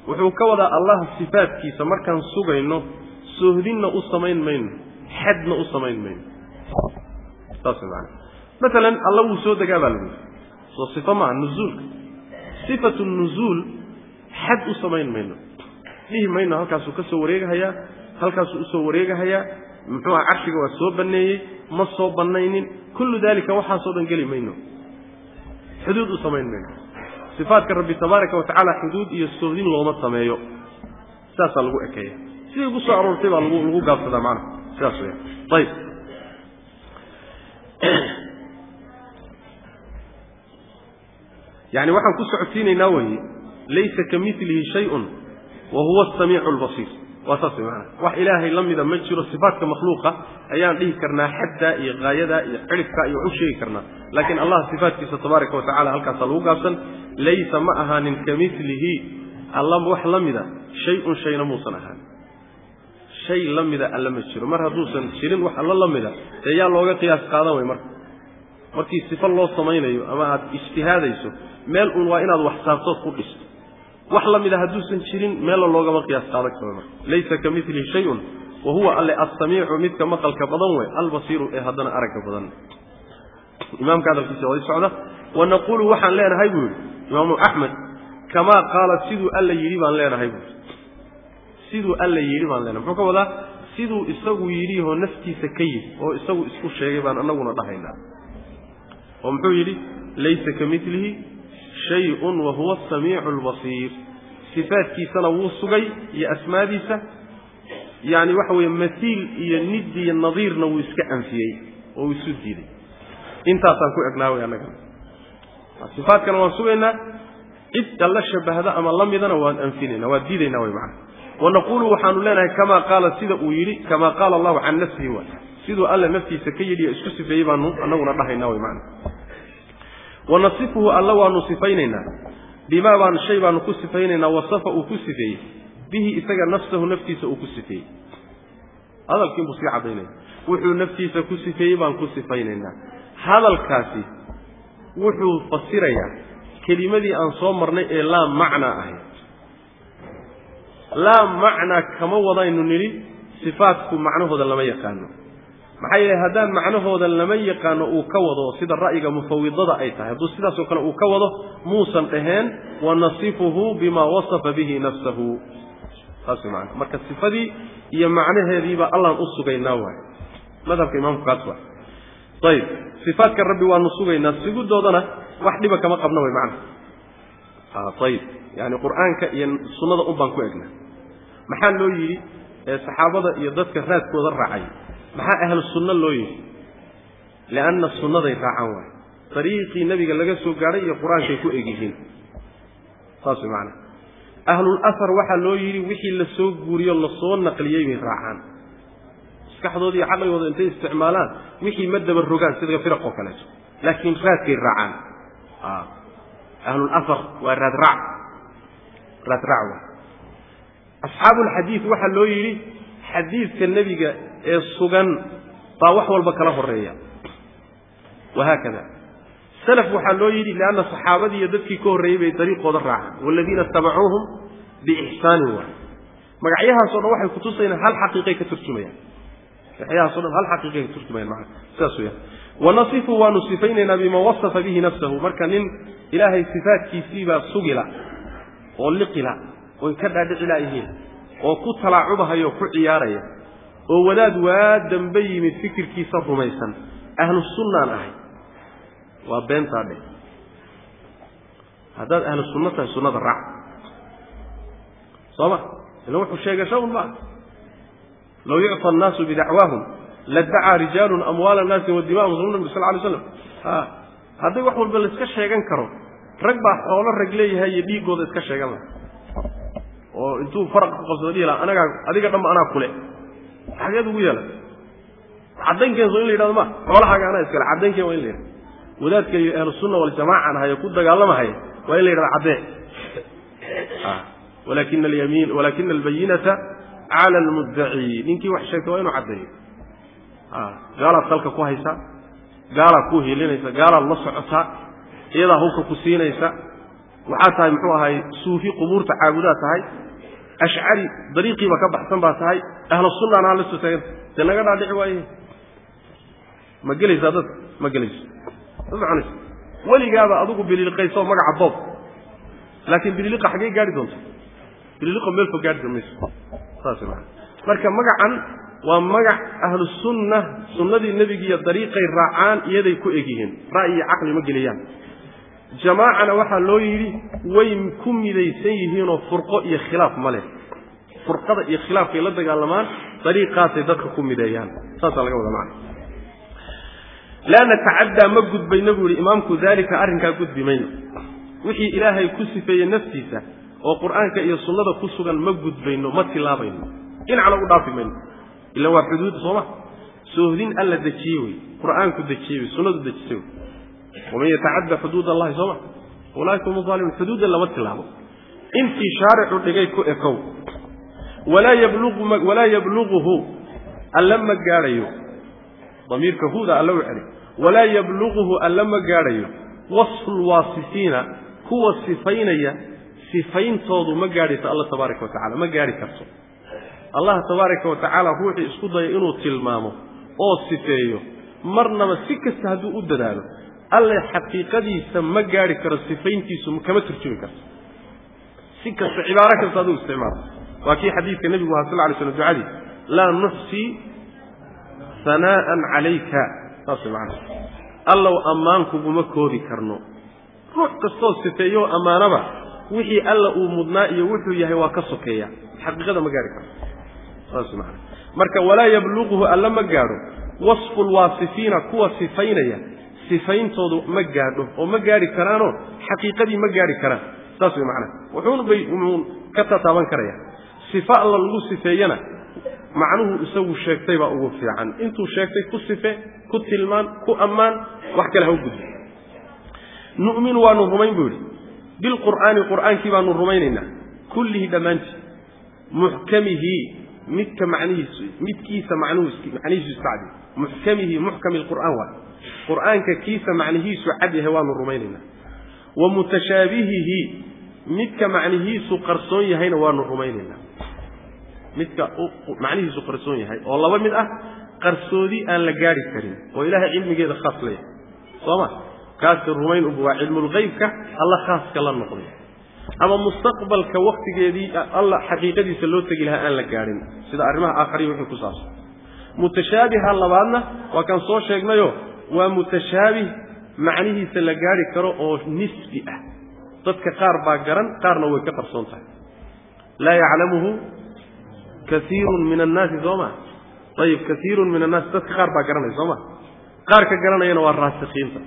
Wuxuu ka wadaa allah sifaadkiisa markaan sugayno soohdinna u samayn mayno xadna u samayn mayno. Saas maana maalan alla wuu soo degaa baa lagu soo sifo maaha nuzuulka sifatu nuzuul xad u samayn mayno dhihi mayno halkaasuu ka soo wareegahayaa halkaasuu u soo wareegahayaa muxuuha carshiga waa soo banneeyey ma soo bannaynin. Kullu daalika waxaasoo dhan geli mayno. Xuduud u samayn mayno. Sifaadka rabbi tabaaraka wa xuduud iyo soohdin looma sameeyo. Sidaasaa lagu ekeeya. Sidii ugu soo aroortay baa lagu lagu gaabsadaa macnaha sidaas weya ayib yani waxaan ku socodsiinaynaa weye laysa ka milihi shayun wa huwa asamiicu albasiir waa saas wey maanaa wax ilaahay la mida ma jiro sifaatka makhluuqa ayaan dhihi karnaa xaddaa iyo haayadaa iyo ciribkaa iyo waxu sheegi karnaa laakiin allah sifaatkiisa tabaaraka wa tacala halkaasaa lagu gaabsan laysa ma ahaanin ka milihi alla wax la mida shay-un shayna muusan ahaanin shay la mida alla ma jiro mar hadduusan jirin wax alla la mida dee yaa looga qiyaas qaadan way marka wax la mida hadduusan jirin meella loogama qiyaas qaadan karo marka. Laysa ka milihi shayun wa huwa alle assamiicu midka maqalka badan wey albasiiru ee haddana aragga badan. Imaamka hadalkiisa wadi socda wa naquulu waxaan leenahay buu yidhi. Imaamu axmed kamaa qaala siduu alla yidhi baan leenahay buu siduu alla yidhi baan leenahay. Muxuu ka wadaa siduu isagu yidhi oo naftiisa ka yidhi oo isagu isku sheegay baan annaguna dhahaynaa. Oo muxuu yidhi laysa ka milihi shayun wa huwa asamiicu albasiir sifaadkiisana wuu sugay iyo asmaadiisa. yani waxa weeye masiil iyo nid iyo nadiirna wuu iska anfiyey oo isu diiday. Intaasaan ku egnaa wey annaga sifaadkana waan sugaynaa. Cid alla shabahda ama la midana waan anfinayna waan diidaynaa wey macana wanaquulu waxaanu leenahay kamaa qaala sida uu yidhi kamaa qaala allahu can nafsihi wa. Siduu alle naftiisa ka yidhi isku sifeeyey baanu annaguna dhahaynaa wey macana wanasifuhu alla waanu sifaynaynaa bimaa baan shay baanu ku sifaynaynaa wasafa uu ku sifeeyey bihi isaga nafsahu naftiisa uu ku sifeeyey hadalkiinbuu sii caddaynaya wuxuu naftiisa ku sifeeyey baan ku sifaynaynaa. Hadalkaasi wuxuu fasirayaa kelimadii aan soo marnay ee laa macnaa ahayd. Laa macnaa kama wadaynu nidhi sifaatku macnahooda lama yaqaano maxaa yeele haddaan macnahooda lama yaqaano uu ka wado sida ra'yiga mufawidada ay tahay. Hadduu sidaasoo kale uu ka wado muusan dhaheen wanasifuhu bimaa wasafa bihi nafsahu. Saas man marka sifadii iyo macnaheediiba allaan u sugaynaa waay madhabka imaamku kaas waay ayib. Sifaadka rabbi waanu sugaynaa sugudoodana wax dhiba kama qabna way macna. Ayib. Yani qur'aanka iyo sunnada un baan ku egnaa. Maxaa loo yidhi saxaabada iyo dadka raadkooda raacay maxaa ahlu sunno loo yidhi? Lianna sunnaday raacaan waay. Dariiqii nebiga laga soo gaadhay iyo qur'aankay ku egyihiin saas way macana ahlul waxaa loo yidhi wixii la guuriyo la soo naqliyey bay raacaan. Maskaxdooda iyo caqligooda intay isticmaalaan wixii ma daba rogaan sida firaq oo kaleeto laakiin raadkay raacaan. Ahlul asar waa raadraac raadraac waay. Asxaabulxadiid waxaa loo yidhi xadiidka nebiga ee sugan baa wax walba kala horreeya wahaakada salaf waxaa loo yidhi lianna saxaabadii iyo dadkii ka horreeyey bay dariiqooda raacaan waaladiina itabacuuhum biixsaanin waay magacyahaasoo dhan waxay kutusayaan hal xaqiiqay ka turjumayaan? Magacyahaasoo dhan hal xaqiiqay ka turjumayaan? Macana sidaas weeyaan wanasifu waanu sifaynaynaa bima wasafa bihi nafsahu. Marka nin ilaahay sifaadkiisiibaa sugila oo liqila oy ka dhaadhicilaa yihiin oo ku talaacubahayo ku ciyaaraya oo wadaad waa dambe yimid fikirkiisa rumaysan. Ahlu sunnaan ahay. Waa beentaa dhe haddaad ahlu sunno tahay sunnada raac soo ma ila wuxuu sheegasho un maa low yucطa annaasu bidacwaahum ladacaa rijaalun amwaala annaasi wa dima'ahum sal nabi sal lay slam hadday wax walba la iska sheegan karo rag baa xoolo rag leeyahay iyo dhiiggooda iska sheegan laha oo intuu faraq ku qabsado dhihi laha anagaa adiga dhanba anaa kule xageed ugu yeela caddaynkeens waa in la yidhahdo ma xoolahaaga anaa iskale caddaynkeen waa in la yidhahdo. Wadaadka iyo ahlusunna waljamaacan haya ku dagaalamahaya waa in la yidhahdo caddee walakina alyamiin walakina albayinata cala almuddaci ninkii wax sheegtay waa inuu caddeeyo. Gaalaad salka ku haysaa gaalaad ku hiilinaysa gaalaad la socotaa iyadaa hubka ku siinaysa. Waxaa tahay muxuu ahay suufi qubuurta caabudaa tahay ashcari dariiqiiba ka baxsan baa tahay. Ahlu sunnana la soo taaganta dee naga dhaadhici waaye. Ma gelaysaa dadka ma gelayso. Ma weligaaba adigu bililiqayso magaca boob. Laakiin bililiqa xaggee gaari doonta bililiqo meel fog gaari mayso saas maa marka magacan waa magac ahlu sunna sunnadii nebigiiyo dariiqay raacaan iyaday ku egyihiin. Ra'yi iyo caqli ma geliyaan jamaacana waxaa loo yidhi way ku midaysan yihiinoo furqo iyo khilaaf ma leh. Furqada iyo khilaafkay la dagaalamaan dariiqaasay dadka ku mideeyaan. Saasaa laga wada macna. Laa natacaddaa ma gudbayno buu yihi imaamku daalika arrinkaa gudbi mayno wixii ilaahay ku sifeeyey naftiisa oo qur'aanka iyo sunnada ku sugan ma gudbayno ma tilaabayno. Dhinacna u dhaafi mayno ila waa xuduud sooma soohdin alla dejiye wey. Qur'aanku dejiyey wey sunnadu dejisay wey waman yatacadda xuduud allahi sooma ulaaika hum aalimuun xuduudda lama tilaabo intii shaaricu dhigay ku ekow walaa yabluguhu alla ma gaadhayo damiirka huda alla u celi walaa yabluguhu alla ma gaadhayo wasfu lwaasifiina kuwa sifaynaya sifayntoodu ma gaadhayso alla tabaaraka wa tacala ma gaadhi karto allah tabaaraka wa ruuxii isku daya inuu tilmaamo oo sifeeyo marnaba si kasta hadduu u dadaalo alle xaqiiqadiisa ma gaadhi karo sifayntiisu kama turjumi karto. Si kasta cibaaro kasta hadduu isticmaalo waa kii xadiidka nebigu aha sal ly slam ducadii laa nuxsii hanaa'an calayka. Saas macana allow ammaan kuguma koobi karno. Ruux kastoo sifeeyoo ammaanaba wixii alla uu mudnaa iyo wuxuu yahay waa ka sokeeya. Xaqiiqada ma gaadhi karto. Saas macana marka walaa yabluquhu alla ma gaadho wasfu lwaasifiina kuwa sifaynaya sifayntoodu ma gaadho oo ma gaadhi karaanoo xaqiiqadii ma gaadhi karaan. Saas way macnaha. Wuxuun bay uun ka tataaban karaya. Sifa alla lagu sifeeyana macnuhu isagu sheegtay baa ugu fiican. Intuu sheegtay ku sife ku tilmaan ku ammaan wax kale ha u gudbi. Nu'minu waanu rumayn buu yidhi. Bilqur'aani qur'aankii baanu rumaynaynaa. Kullihi dhammaantii. Muxkamihi midka macnihiisu midkiisa macnihiisu istacdi muxkamihi muxkami lqur'aan waa qur'aanka kiisa macnihiisu cad yahay waanu rumaynaynaa. Wa mutashaabihihi midka macnihiisu qarsoon yahayna waanu rumaynaynaa. Midka macnihiisu qarsoon yahay oo laba mid ah qarsoodi aan la gaadhi karin oo ilaahay cilmigeeda khaas la yahay soo ma? Kaasi rumayn ubu waa cilmulgeybka alla khaaska la noqday. Ama mustaqbalka waktigeedii alla xaqiiqadiisa loo tegi lahaa aan la gaadhin. Sida arrimaha aakhariya wixii ku saabsan. Mutashaabiha labaadna waa kaan soo sheegnayo waa mutashaabih macnihiisa la gaadhi karo oo nisbi ah. Dadka qaar baa garan qaarna way ka qarsoon tahay. Laa yaclamuhu kaiirun min annaasi soo ayib kaiirun min annaasi dadka qaar baa garanaya soo ma? Qaar ka garanayana waa raasikiinta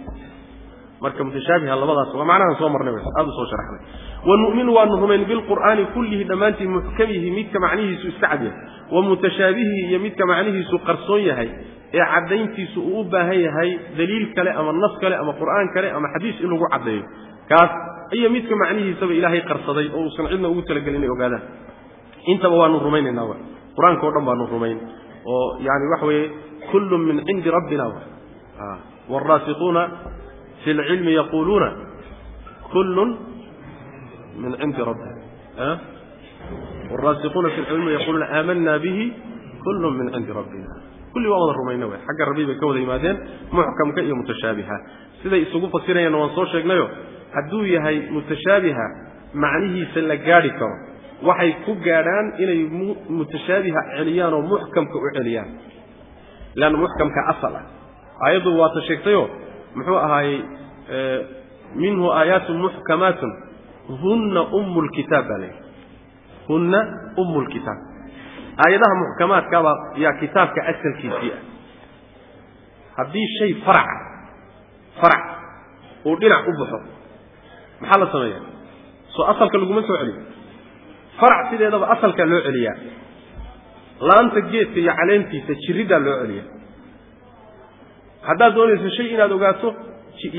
marka mutashaabiha labadaas waa macnahan soo marnay aada u sharaxnay. Wa nu'minu waanu rumayn bilqur'aani kullihi dhammaantii muxkamihi midka macnihiisu iska cad yahay wa mutashaabihihi iyo midka macnihiisu qarsoon yahay ee caddayntiisu uu u baahan yahay daliil kale ama nas kale ama qur'aan kale ama xadiis in lagu caddeeyo kaas iyo midka macnihiisaba ilaahay qarsaday oo uusan cidna ugu talagelin inay ogaadaan intaba waanu rumaynaynaa w qur-aanka o dhan baanu rumayn oo yani waxa weeye kullun min cindi rabbina w wاraasiquuna fi اlcilmi yaquluuna kullun min cindi rabbina wاraasiquuna fi lcilmi yaquluuna aamana bihi kullun min cindi rabbina kulli waan wada rumayna w xagga rabbi bay ka wada yimaadeen muxkamka iyo mutashaabiha. Siday isugu fasirayaanna waan soo sheegnayo hadduu yahay mutashaabiha macnihiisa la gaadhi karo. Waxay ku gaadhaan inay mutashaabiha celiyaan oo muxkamka u celiyaan. Leanna muxkamka asal ah. Aayaddu waata sheegtayoo muxuu ahaayey minhu aayaatun muxkamaatun. Hunna ummu lkitaab baa layidhi hunna ummu lkitaab aayadaha muxkamaadkaabaa yaa kitaabka asalkiisii ah. Haddii shay faraca farac uu dhinac u baxo maxaa la sameeya soo asalka laguma soo celiyo. Farac sideedaba asalkaa loo celiyaa. Laanta geedka iyo caleentiisa jiriddaa loo celiya haddaad doonayso shay inaad ogaato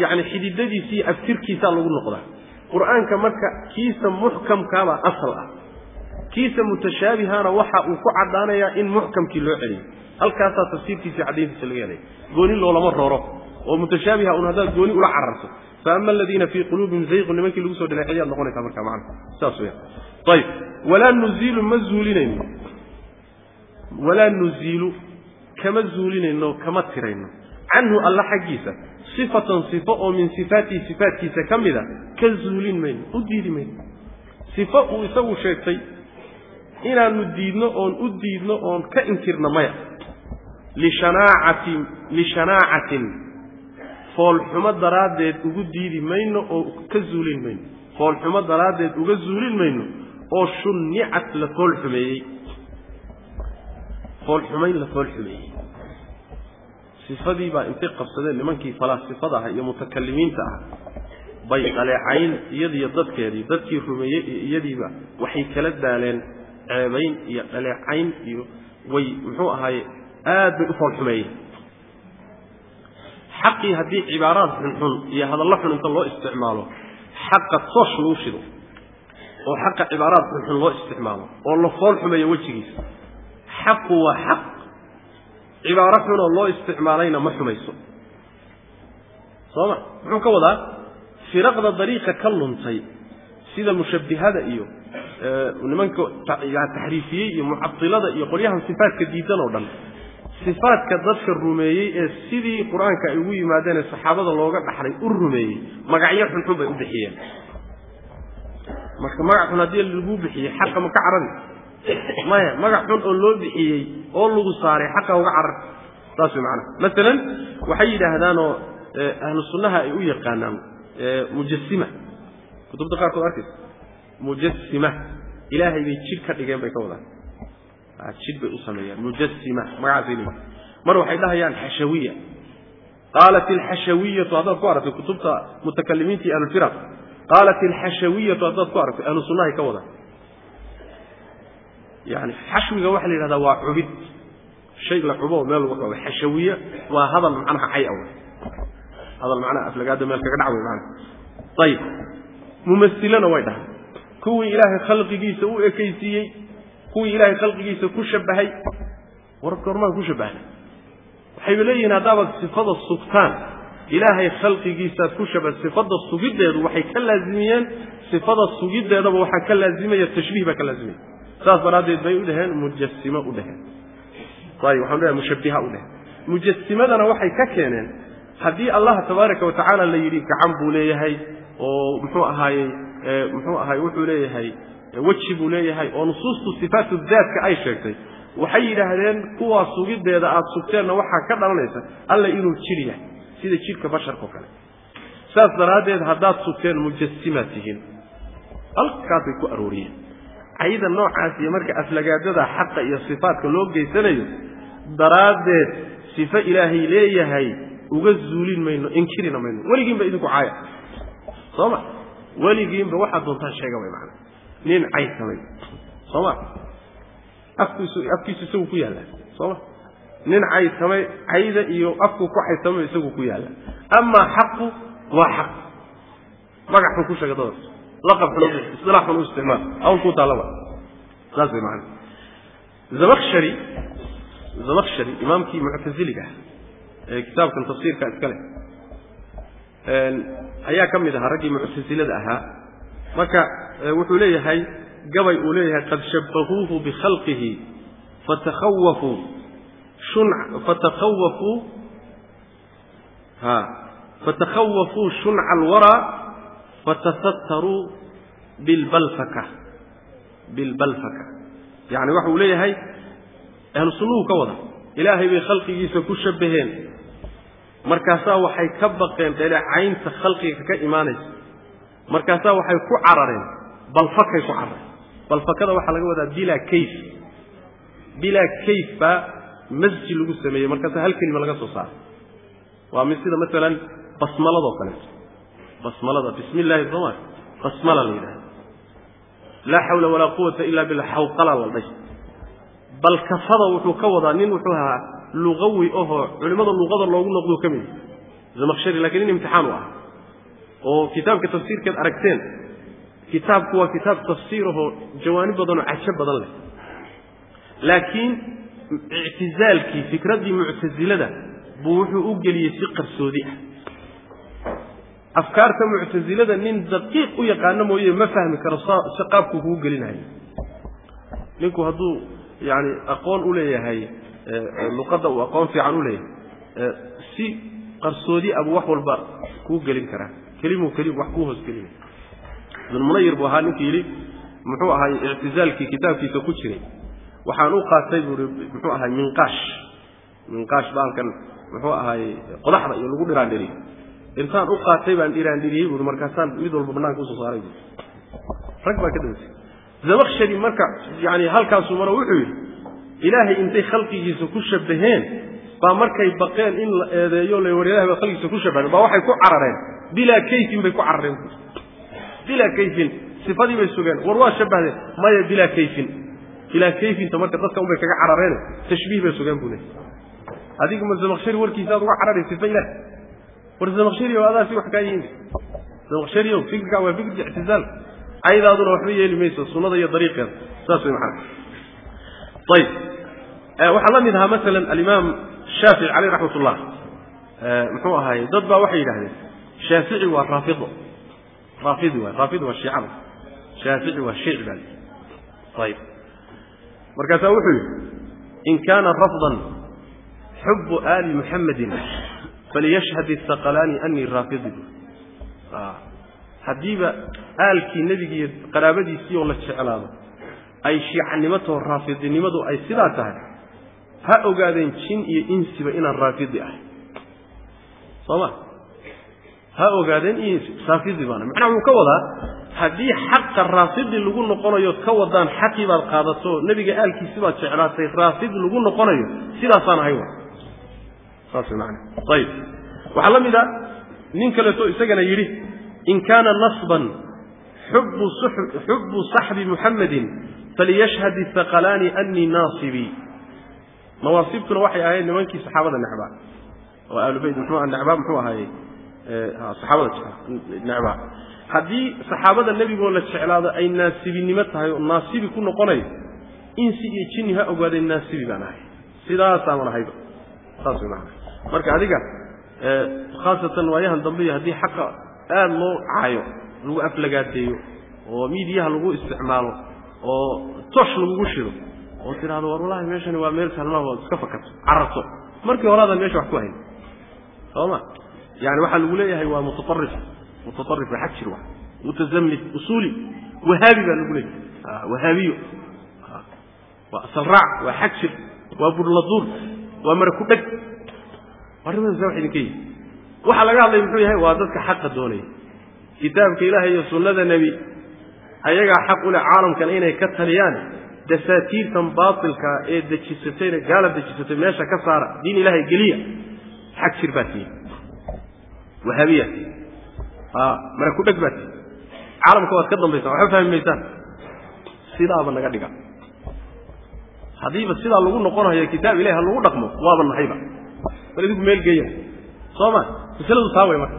yacni xididadiisa iyo aftirkiisaa lagu noqdaa. Qur'aanka marka kiisa muxkamkaabaa asal ah kiisa mutashaabihana waxa uu ku caddaanayaa in muxkamkii loo celiyo halkaasaa tafsiirkiisa caddayntiisa laga helaya gooni loolama rooro. Oo mutashaabiha un haddaad gooni ula cararto. Fa ama aladiina fii quluubihim zayqun nimankii lagu soo dhaleeceeyaad noqonaysaa marka macana saas weya ayib walaa nuziilu ma zuulinayno. Walaa nuziilu kama zuulinayno kama tirayno. Canhu alla xaggiisa sifatan sifo oo min sifaatihi sifaatkiisa ka mida ka zuulin mayno u diidi mayno. Sifo uu isagu sheegtay inaanu diidno oon u diidno oon ka inkirno maya. Lishanaacatin lishanaacatin. Foolxumo daraaddeed ugu diidi mayno oo ka zuulin mayno. Foolxumo daraaddeed uga zuulin mayno oo shunnicat la fool xumeeyey. Foolxumayn la fool xumeeyey. Sifadii baa intay qabsadeen nimankii falaasifada ah iyo mutakalimiinta ah bay dhaleecayn iyadiyo dadkeedii dadkii rumeeyey iyo iyadiiba waxay kala daaleen ceebayn iyo dhaleecayn iyo way muxuu ahaaye aad bay u fool xumeeyeen. Xaqii haddii cibaaraad xunxun iyo hadallo xun inta loo isticmaalo xaqa toosh lagu shido oo xaqa cibaaraad xunxun loo isticmaalo oo la fool xumeeyo wejigiisa xaqu waa xaq. Cibaaro xunoo loo isticmaalayna ma xumayso. Soo ma? Muxuu ka wadaa? Firaqda dariiqa ka luntay sida mushabbihada iyo nimanka taxriifiyey iyo mucadilada iyo qolyahan sifaatka diidan oo dhan. Sifaadka dadka rumeeyey ee sidii qur'aanka ay ugu yimaadeen ee saxaabada looga dhaxlay u rumeeyey magacyo xunxun bay u bixiyeen. Marka magac xun haddii lagu bixiyey xaqa ma ka carari. Maya magac xun oo loo bixiyey oo lagu saaray xaqa uga carar saas way macanaha masalan waxay yidhaahdaanoo ahlu sunnaha ay u yaqaanaan mujasima kutubta qaarkood arkaysa mujasima ilaahay bay jidh ka dhigeen bay ka wadaan. Jidh bay u sameeyaan. Mujasima magacaasay leeyihiin mar waxay dhahayaan xashawiya. Qaalat alxashawiyatu haddaad ku aragtay kutubta mutakalimiinta iyo ahlulfiraq qaalat alxashawiyatu haddaad ku aragtay ahlu sunnahay ka wadaan. Yani xashwiga waxaa la yidhahdaa waa cubid. Shay la cubo oo meel lagu cubo. Xashawiye waa hadal macnaha cay aw hadal macnaha aflagaada meel kaga dhac wey maana ayib mumasilana way dhahay كوي إله خلق جيسا أو إكيسيي كوي إله خلق جيسا كشبهي ورب كرمان كشبهي وحيب ليهنا دابت صفات السلطان إله خلق جيسا كشبه صفات السجدة وحي كاللازميا صفات السجدة وحي كاللازميا التشبيه بكاللازميا ثلاث برادية بي أولهان مجسمة أولهان طيب وحمد الله مشبهة أولهان مجسمة أنا وحي ككينين haddii allah tabaaraka wa tacaala la yidhi gacan buu leeyahay oo muxuu ahaayey muxuu ahaay wuxuu leeyahay weji buu leeyahay oo nusuustu sifaatu daatka ay sheegtay waxay yidhaahdeen kuwaa sugiddeeda aad sugteenna waxaa ka dhalanaysa alla inuu jir yahay sida jidhka basharka oo kale. Saas daraaddeed haddaad sugteen mujasimaad tihiin. Halkaasay ku arooriyeen cayda noocaas iyo marka aflagaadada xaqa iyo sifaatka loo geysanayo daraaddeed sifo ilaahay leeyahay uga zuulin mayno inkirina mayno. Weligiinba idinku caaya. Soo ma weligiinba waxaad doontaan sheega way macana nin caysamay soo ma afkiisu afkiisu isagu ku yaalla soo ma nin caysamay cayda iyo afku ku caysamay isagu ku yaalla amaa xaqu waa xaq. Magac xun ku sheega dada laqab xun isilaax xun u isticmaal. Awn ku taalaba saas way macana zamakshari zamakshari imaamkii muctasiliga ah kitaabkan tafsiirka iska leh. Ayaa ka mid ahaa raggii muctasilada ahaa. Marka wuxuu leeyahay gabay uu leeyahay qad shabahuuhu bikhalqihi fatakhawafuu ha fatakhawafuu shunca alwaraa fatasattaruu bilbalfaka bilbalfaka yacni waxa uu leeyahay ahlu ka wada ilaahay bay khalqigiisa ku shabbaheen markaasaa waxay ka baqeen dhaleecaynta khalqiga ka imaanaysa. Markaasaa waxay ku carareen balfakay ku carareen. Balfakada waxaa laga wadaa bilaa kayf. Bilaa kayf baa masji lagu sameeyey markaasa hal kelima laga soo saaray. Waa mid sida maalan basmaladoo kaleeto basmalada bismi illaahi basmala la yidhahda laa xawla walaa quwata ila billah xawqala la dhay bal kafada wuxuu ka wadaa nin wuxuu ahaa luqawi ahoo culimmada luqada loogu noqdo ka mid. Zamakshari lakiin nin imtixaan u ah. Oo kitaabka tafsiirkeed aragteen. Kitaabku waa kitaab tafsiir ahoo jawaanib badan oo cajo badan leh. Laakiin ictizaalkii fikraddii muctasilada buu wuxuu u geliyey si qarsoodi ah. Afkaarta muctasilada nin daqiiq u yaqaano mooye ma fahmi karo si qaabkuu kugu gelinayo. Ninku hadduu yani aqoon u leeyahay luqadda uu aqoon fiican u leeyahay si qarsoodi abuu wax walba kuu gelin karaa kelimuu kelim wax kuu hoos gelinaya ibn munayir buu ahaa ninkii yidhi muxuu ahay ictizaalkii kitaabkiisa ku jiray. Waxaan u qaatay buui muxuu ahay minqaash. Minqaash baalkan muxuu ahay qodaxda iyo lagu dhiraandhiriyo. Intaan u qaatay baan dhiraandhiriyey buui markaasaan mid walba banaanka u soo saaray. Buui rag baa ka dambaysay zamakshari marka yani halkaasuu maro wuxuu yidhi ilaahay intay khalqigiisa ku shabaheen baa markay baqeen in la eedeeyo la war ilahay baa khalqigiisa ku shabaheen baa waxay ku carareen. Bilaa kayfin bay ku carareen. Bilaa kayfin. Sifadii bay sugeen. War waa shabahdeen maya bilaa kayfin. Bilaa kayfinta marka dadka unbay kaga carareen. Tashbiih bay sugeen buu le adigu ma zamakshari warkiisa aad uga carari sifa ilah war zamakshari o adaa si wax kaa yimi zamakshari o fikirkaa waa fikri ictizaal. Caydaaduna waxba yeeli mayso sunnada iyo dariiqeeda. Saas way macana ayib waxaa la mid ahaa masalan alimaam shaafici caleyh raxmat ullah muxuu ahaay dad baa waxay yidhahdeen shaafici waa raafido raafidi waay raafidi waa shiicada shaafici waa shiici baa ayib markaasaa wuxuu yidhi in kaana rafdan xubu aali muxammadin faliyashhad isaqalaani anii raafidi haddiiba aalkii nebigiiyo qaraabadiisii oo la jeclaado ay shiicanimotoo raafidinimadu ay sidaa tahay ha ogaadeen jin iyo insiba inaan raafidi ahay. Soo ma ha ogaadeen iyo insi raafidi baana. Macnaha wuxuu ka wadaa haddii xaqa raafidi lagu noqonayood ka wadaan xaqii baad qaadato nebiga aalkiisi baad jeclaatay raafid lagu noqonayo sidaasaan ahay wa saas man ayib. Waxaa la mid a nin kaleeto isagana yidhi in kaana nasban xubu saxbi muxammadin faliyashhad isaqalaani anii naasibii nawaasibtuna waxay ahayd nimankii saxaabada necbaa oo ahlubeyt mxuu necbaa muxuu ahaayey saxaabada necbaa haddii saxaabada nebigoo la jeclaado ay naasibinimo tahay oo naasibi ku noqonayo insi iyo jinni ha ogaadeen naasibi baan ahay sidaasaaman ahayba saas maana marka adiga khaasatan waayahan dambe haddii xaqa aada loo caayo lagu aflagaateeyo oo miidiyaha lagu isticmaalo oo tosh lagugu shido. Oo tidhahdo war wallahi meeshani waa meel salmaa ood iska fakato cararto. Markii horeadaan meesha wax ku hayn sooma yani waxaa lagu leeyahay waa mutaarif mutaarif waa xag jir wa mutazamid usuuli. Wahaabi baa lagu leeyahay. Wahaabiyo. Waa asalraac waa xag jir waa burladuur waa mara ku dheg. Arrimadaasa wax idinka yihi waxaa laga hadlay muxuu yahay waa dadka xaqa doonaya. Kitaabka ilaahay iyo sunnada nebi ayagaa xaq u leh caalamkan inay ka taliyaan dasaatiirtan baatilka ee dejisatayna gaala dejisatay meesha ka saara diin ilaahay geliya xag jir baa tihi. Wahaabiyaa tihi mara ku dheg baa tihi. Caalamka waad ka dambaysaan waxba fahmi maysaan. Sidaaba naga dhiga. Haddiiba sidaa lagu noqonayo kitaab ilahi ha lagu dhaqmo waaba nahayba bal idinku meel geeya. Soo ma? Masaladu taa way marka.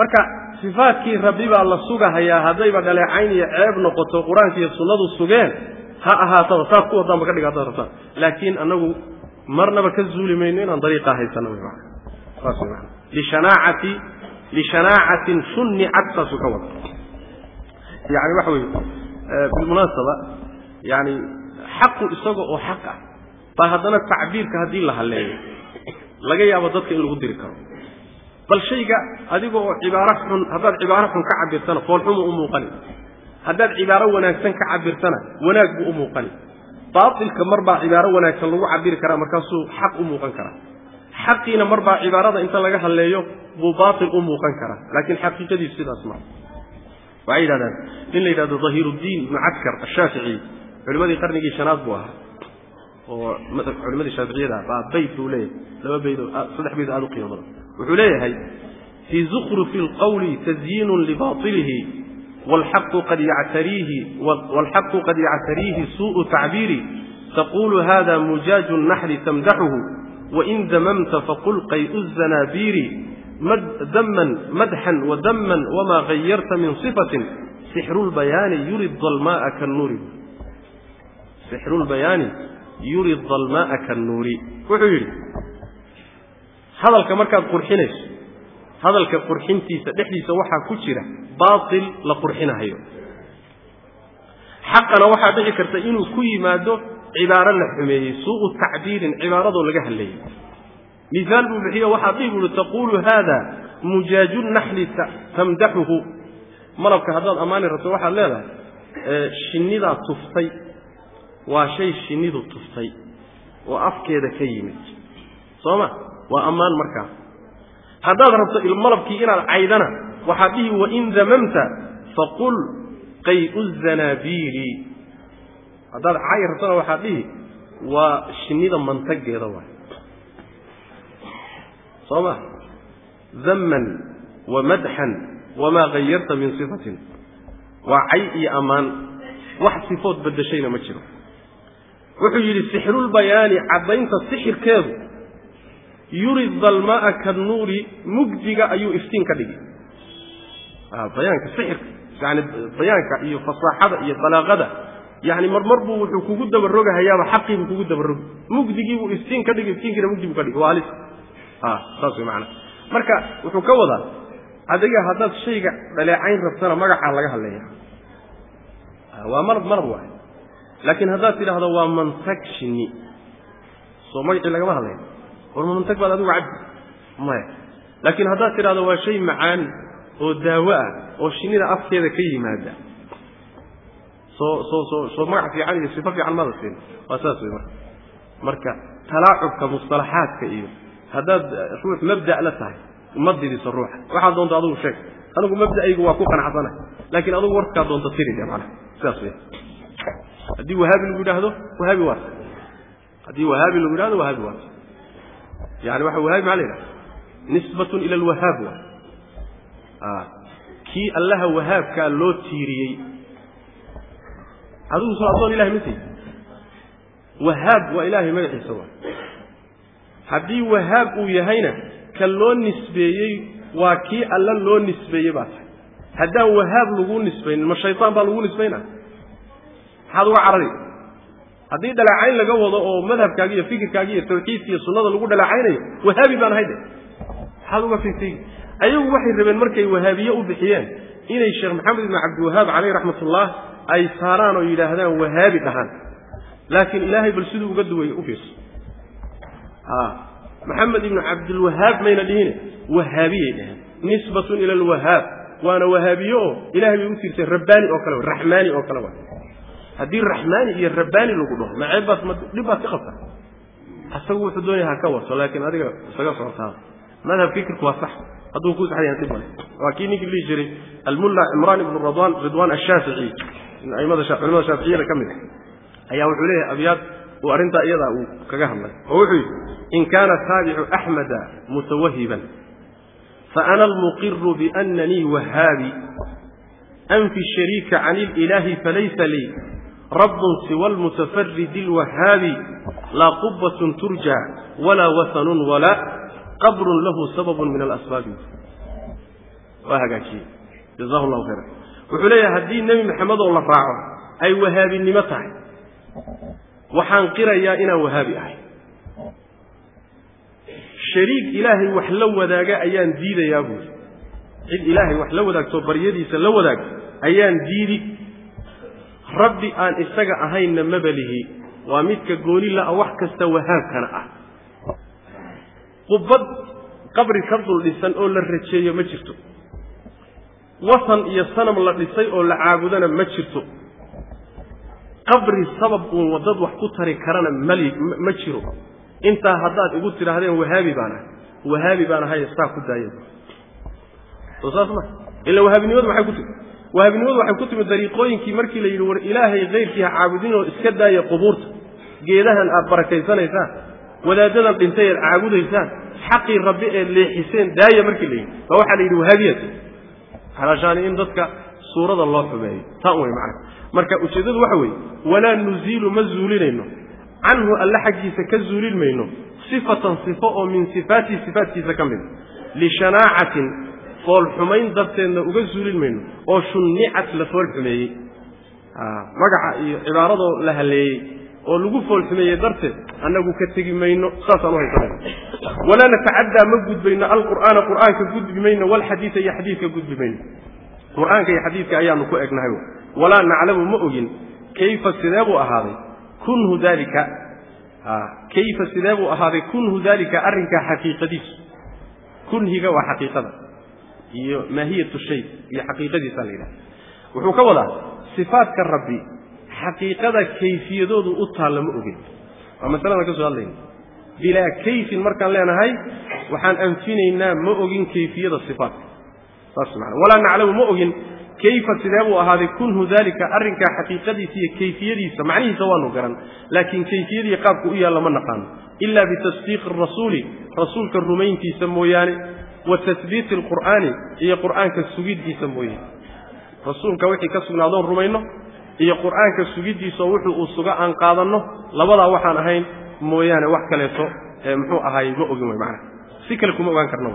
Marka sifaadkii rabbi baa la sugahayaa haddayba dhaleecayn iyo ceeb noqoto qur'aanka iyo sunnadu sugeen ha ahaataba saas ku wadaanba ka dhiga haddaad rabtaan. Laakiin annagu marnaba ka zuuli mayno inaan dariiqaa haysano wy mana saas way mana lishanaacati lishanaacatin shunnicat saasuu ka wada yani waxa weye bilmunaasaba yani xaqu isaga oo xaq ah baa haddana tacbiirka haddii la halleeyo laga yaabo dadka in lagu diri karo بل شيء هذا عبارة عن هذا عبارة عن كعب برتنا أمه أموقني هذا عبارة ونكسن كعب وناك بأمه أموقني باطل كمربع عبارة ونكسن لو عبير كرام مركزه حق أمه قنكرة. حقين مربع عبارة إنت لا جهل ليه وباطل أمه قنكرة. لكن حق جديد سيد أسمع. وعيد هذا. من اللي هذا ظهير الدين معكر الشافعي. علماء القرن جي شنابوها ومثل علماء الشافعي هذا بيت ولا لا بيت صدق بيت هذا وعليه في fii zukrufi القول تزيين لباطله والحق قد يعتريه والحق قد يعتريه سوء تعبيري تقول هذا مجاج النحل تمدحه وإن ذممت فقل قيء الزنابير. مد مدحا وذما وما غيرت من صفة. سحر البيان يري الظلماء كالنور. سحر البيان يري الظلماء كالنور. وحيري. هذا مركز قرحينش هذا الك قرحين تيس تحدي سواح كتيرة باطل لقرحينه هي حقا نوح به كرتين وكوي ما ده عبارة لحمي سوء تعبير عبارة ولا جهل لي مثال بحية وحقيب لتقول هذا مجاج النحل تمدحه مرك كهذا الأمان رتوح لا لا شنيدة تفطي وشيء شنيد تفطي وأفكي ذكيمك صوما وأمان مركا هذا ربط كي أنا العيدنا وحبيه وإن ذممت فقل قي الزنابيري هذا عير ربطنا وحبيه وشنيدا منتج يا رواي صبا ذما ومدحا وما غيرت من صفة وعي أمان واحد صفات بدشينا مجرم وحجر السحر البياني عبينت السحر كاذو yuri dalma'a kannuuri mugdiga ayuu iftiin ka dhigi bayaanka sixirka yani bayaanka iyo fasaaxada iyo balaaqada yani marmar buu wuxuu kugu dabarogahayaaba xaqii buu kugu dabarogi mugdigii buu iftiin ka dhigi iftiinkiina mugdi buu ka dhigi waa halis. Saas way macanaa marka wuxuu ka wadaa adiga haddaad shayga dhaleecayn rabtana magacaa laga hadleeya waa malab malab waay laakiin haddaad tidhaahdo waa mantag shinni soo magacii lagama hadlaya war mantag baad adigu cabdi. Maya. Laakiin haddaad tidhahdo waa shay macaan oo daawo ah oo shinnida afkeeda ka yimaada. Soo soo soo soo magac fiican iyo sifo fiican mada siin. Waa saas wey marka. Marka talaacubka mustalaxaadka iyo haddaad ruux mabda' la tahay ma didiso ruuxa. Waxaad doonto adugu sheeg. Anigu mabda'aygu waa ku qanacsana laakiin adugu warkaa doonto tiri de macnaha. Sidaas wey haddii wahaabi lagu yidhaahdo wahaabi waat haddii wahaabi lagu yidhahdo wahaabi waat yani waxa wahaabi maxaa la yidhahda nisbatun ila alwahaab wa kii allaha wahaabkaa loo tiiriyey adigu soo addoon ilahay ma tihi wahaab waa ilaahay magaciisa waa haddii wahaab uu yahayna ka loo nisbeeyey waa kii alla loo nisbeeyey baa tahay haddaan wahaab lagu nisbaynin ma shaytaan baa lagu nisbayna maxaad uga carari haddii dhaleecayn laga wado oo madhabkaagi iyo fikirkaagi iyo tawxiidka iyo sunnada lagu dhaleecaynayo wahaabi baan ahay de. Maxaad uga figfigi ayagu waxay rabeen markay wahaabiye u bixiyeen inay sheekh maxamed ibnu cabdiwahaab caleyh raxmatullah ay saaraan oo yidhaahdaan wahaabi dhahaan. Laakiin ilaahay bal siduu uga duway u fiirso. Maxamed ibnu cabdilwahaab mayna dhihine wahaabiyay dhaheen nisbatun ila alwahaab waana wahaabiye oo ilahay bay u tiirtay rabbaani oo kale raxmaani oo kale wa haddii raxmaani iyo rabbaani lagu dhaho maceebbaas ma dhib baad ka qabta? Asagu wuxuu doonaya ha ka wato laakiin adiga isaga socotaa madhab fikirku waa sax. Hadduu ku saxayan dhib male waa kii ninkii dhihi jiray almulla cimraan ibnu radwan ridwan ashaafici culimada shaaficiyada ka mid ah. Ayaa wuxuu leeyahay abyaad uu arrintaa iyadaa uu kaga hadlay. Oo wuxuu yidhi in kaana taabicu axmeda mutawahiban faana almuqiru biannanii wahaabi. Anfi shariika can ililaahi falaysa lii rabbun siwa almutafaridi alwahaabi laa qubatun turja walaa wasanun walaa qabrun lahu sababun min alasbaabi. Waa hagaajiyey. Jazahu llahu khayra wuxuu leeyahay haddii nebi maxamed oo la raaco ay wahaabinimo tahay. Waxaan qirayaa inaan wahaabi ahay. Shariik ilaahay wax la wadaaga ayaan diidayaa buuri cid ilaahay wax la wadaagtoo baryadiisa la wadaag ayaan diidi rabbi aan isaga ahaynna mabalihi waa midka gooni la'a wax kasta wahaabkana ah. Qubbad qabri ka dul dhisan oo la rajeeyo ma jirto. Wasan iyo sanam la dhisay oo la caabudana ma jirto. Qabri sabab uun waddad wax ku tari karana mali ma jiro. Intaa haddaad igu tidhaahdeen wahaabi baan ahay. Wahaabi baan ahay saa ku daaya soo saas ma. Ila wahaabinimadu maxay ku timi wahaabinimadu waxay ku timi dariiqooyinkii markii la yidhi war ilaahay kayrkii ha caabudin iska daaya qubuurta. Geedahan aad barakaysanaysaan. Wadaadadan dhintay eed caabudaysaan. Xaqii rabbi eed leexiseen daaya markii la yidhi. Baa waxaa la yidhi wahaabiyat xalaashaani in dadka suurada loo xumeeyo taan wey macana marka ujeeddadu waxa weeye walaa nuziilu ma zuulinayno. Canhu alle xaggiisa ka zuulin mayno. Sifatan sifo oo min sifaatihi sifaatkiisa ka mida lishanaacatin foolxumayn darteedna uga zuulin mayno oo shunnicat la foolxumeeyey magaca iyo cibaaradoo la haleeyey oo lagu foolxumeeyey darteed annagu ka tegi mayno saasaan u haysanayna walaa natacaddaa ma gudbayno alqur'aana qur'aanka gudbi mayno walxadiida iyo xadiidka gudbi mayno. Qur'aanka iyo xadiidka ayaanu ku egnahay walaa naclamu ma ogin kayfa sidee buu ahaaday? Kunhu dalika kayfa sidee buu ahaaday? Kunhu dalika arrinkaa xaqiiqadiisu. Kunhiga waa xaqiiqada iyo maahiyatu shay iyo xaqiiqadiisa la yidhaha wuxuu ka wadaa sifaadka rabbi xaqiiqada kayfiyadoodu u taalla ma ogin waa masalada ka soo hadlayna bilaa kayfin markaan leenahay waxaan anfinaynaa ma ogin kayfiyada sifaatka. Saas maana walaa naclamu ma ogin kayfa sidee buu ahaaday kunhu dalika arrinkaa xaqiiqadiisa iyo kayfiyadiisa macnihiisa waanu garan laakiin kayfiyadii qaabku u yaalla ma naqaano. Ila bitasdiiqi rasuuli rasuulka rumayntiisa mooyaane wa tasbiiti alqur'aani iyo qur'aanka sugiddiisa mooye. Rasuulka wixii ka sugnaadoon rumayno iyo qur'aanka sugiddiisaoo wuxuu uu suga aan qaadanno labadaa waxaan ahayn mooyaane wax kaleeto ee muxuu ahaay ma ogin wey macana si kale kuma ogaan karno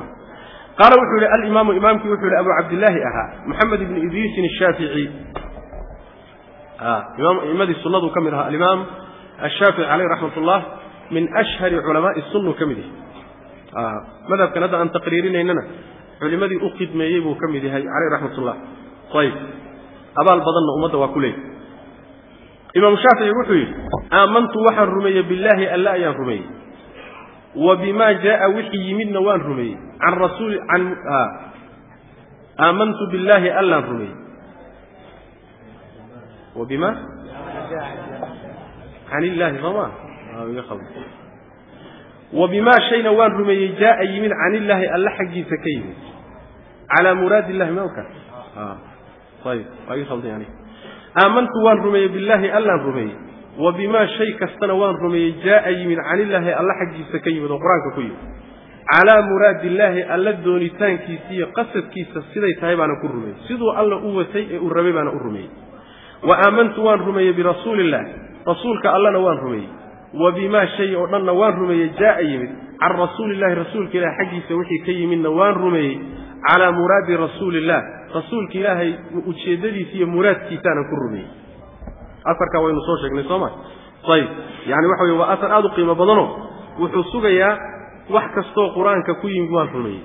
qaala wuxuu yihi alimaamu imaamkii wuxuu yihi abu cabdillaahi ahaa moxamed ibni idriisin ashaafici imadii sunnaduu ka mid ahaa alimaam ashaafici caleyh raxmat ullah min ashhari culamaai sunnu ka mid yahay madhabkan hadda aan taqriirinaynana culimadii u khidmeeyey buu ka mid yahay caleyh raxmat ullah ayib abaal badanna ummadda waa ku leeyahy imaamu shaafici wuxuu yidhi aamantu waxaan rumeeyey billaahi alle ayaan rumeeyey. Wa bima jaaa wixii yimidna waan rumeeyey. Can rasuuli can aamantu billaahi allaan rumeeyey. Wa bima can illaahi qalda wa bimaa shayna waan rumeeyey jaaa yimid can illaahi alle xaggiisa ka yimid. Calaa muraadi illahi ma oka? Ayib waa iga khaldan yani aamantu waan rumeeyey billaahi allaan rumeeyey. Wa bimaa shay kastana waan rumeeyey jaaa yimid can illaahi alle xaggiisa ka yimid oo qur'aanka ku yimid. Calaa muraadi illaahi alla doonitaankiisa iyo qasadkiisa siday tahay baana ku rumeeyey. Siduu alla u watay ee uu rabay baana u rumeeyey. Wa aamantu waan rumeeyey birasuuli illah rasuulka allana waan rumeeyey wa bimaa shay oo dhanna waan rumeeyey jaaa yimid. Can rasuulillahi rasuulka ilahi xaggiisa wixii ka yimidna waan rumeeyey calaa muraadi rasuuli illah rasuulka ilaahay ujeeddadiisa iyo muraadkiisaana ku rumeeyey. Asarkaa waynu soo sheegnay soo ma? Ayib. Yani waxa weye waa asar aada u qiimo badano. Wuxuu sugayaa wax kastoo qur'aanka ku yimid waan rumeeyey.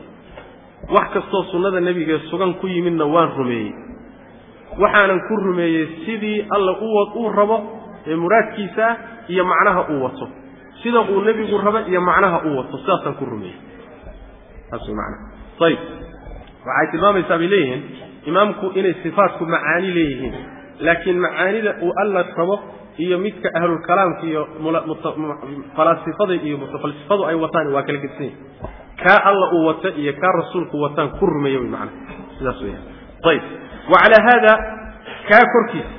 Wax kastoo sunnada nebigae sugan ku yimidna waan rumeeyey. Waxaanan ku rumeeyey sidii alla uu rabo ee muraadkiisa ah iyo macnaha uu wato. Sida uu nebigu rabo iyo macnaha uu wato sidaasaan ku rumeeyey. Macnaha ayib waxay tilmaamaysaa bay leeyihiin imaamku inay sifaatku macaani leeyihiin laakiin macaanida uu alla rabo iyo midka ahlulkalaamka iyo falaasifada iyo mutafalsifadu ay wataan waa kala gedsan yihiin kaa alla uu wata iyo kaa rasuulku wataan ku rumeeya wy macana sidaas weya ayib wa calaa haada kaa korkiisa.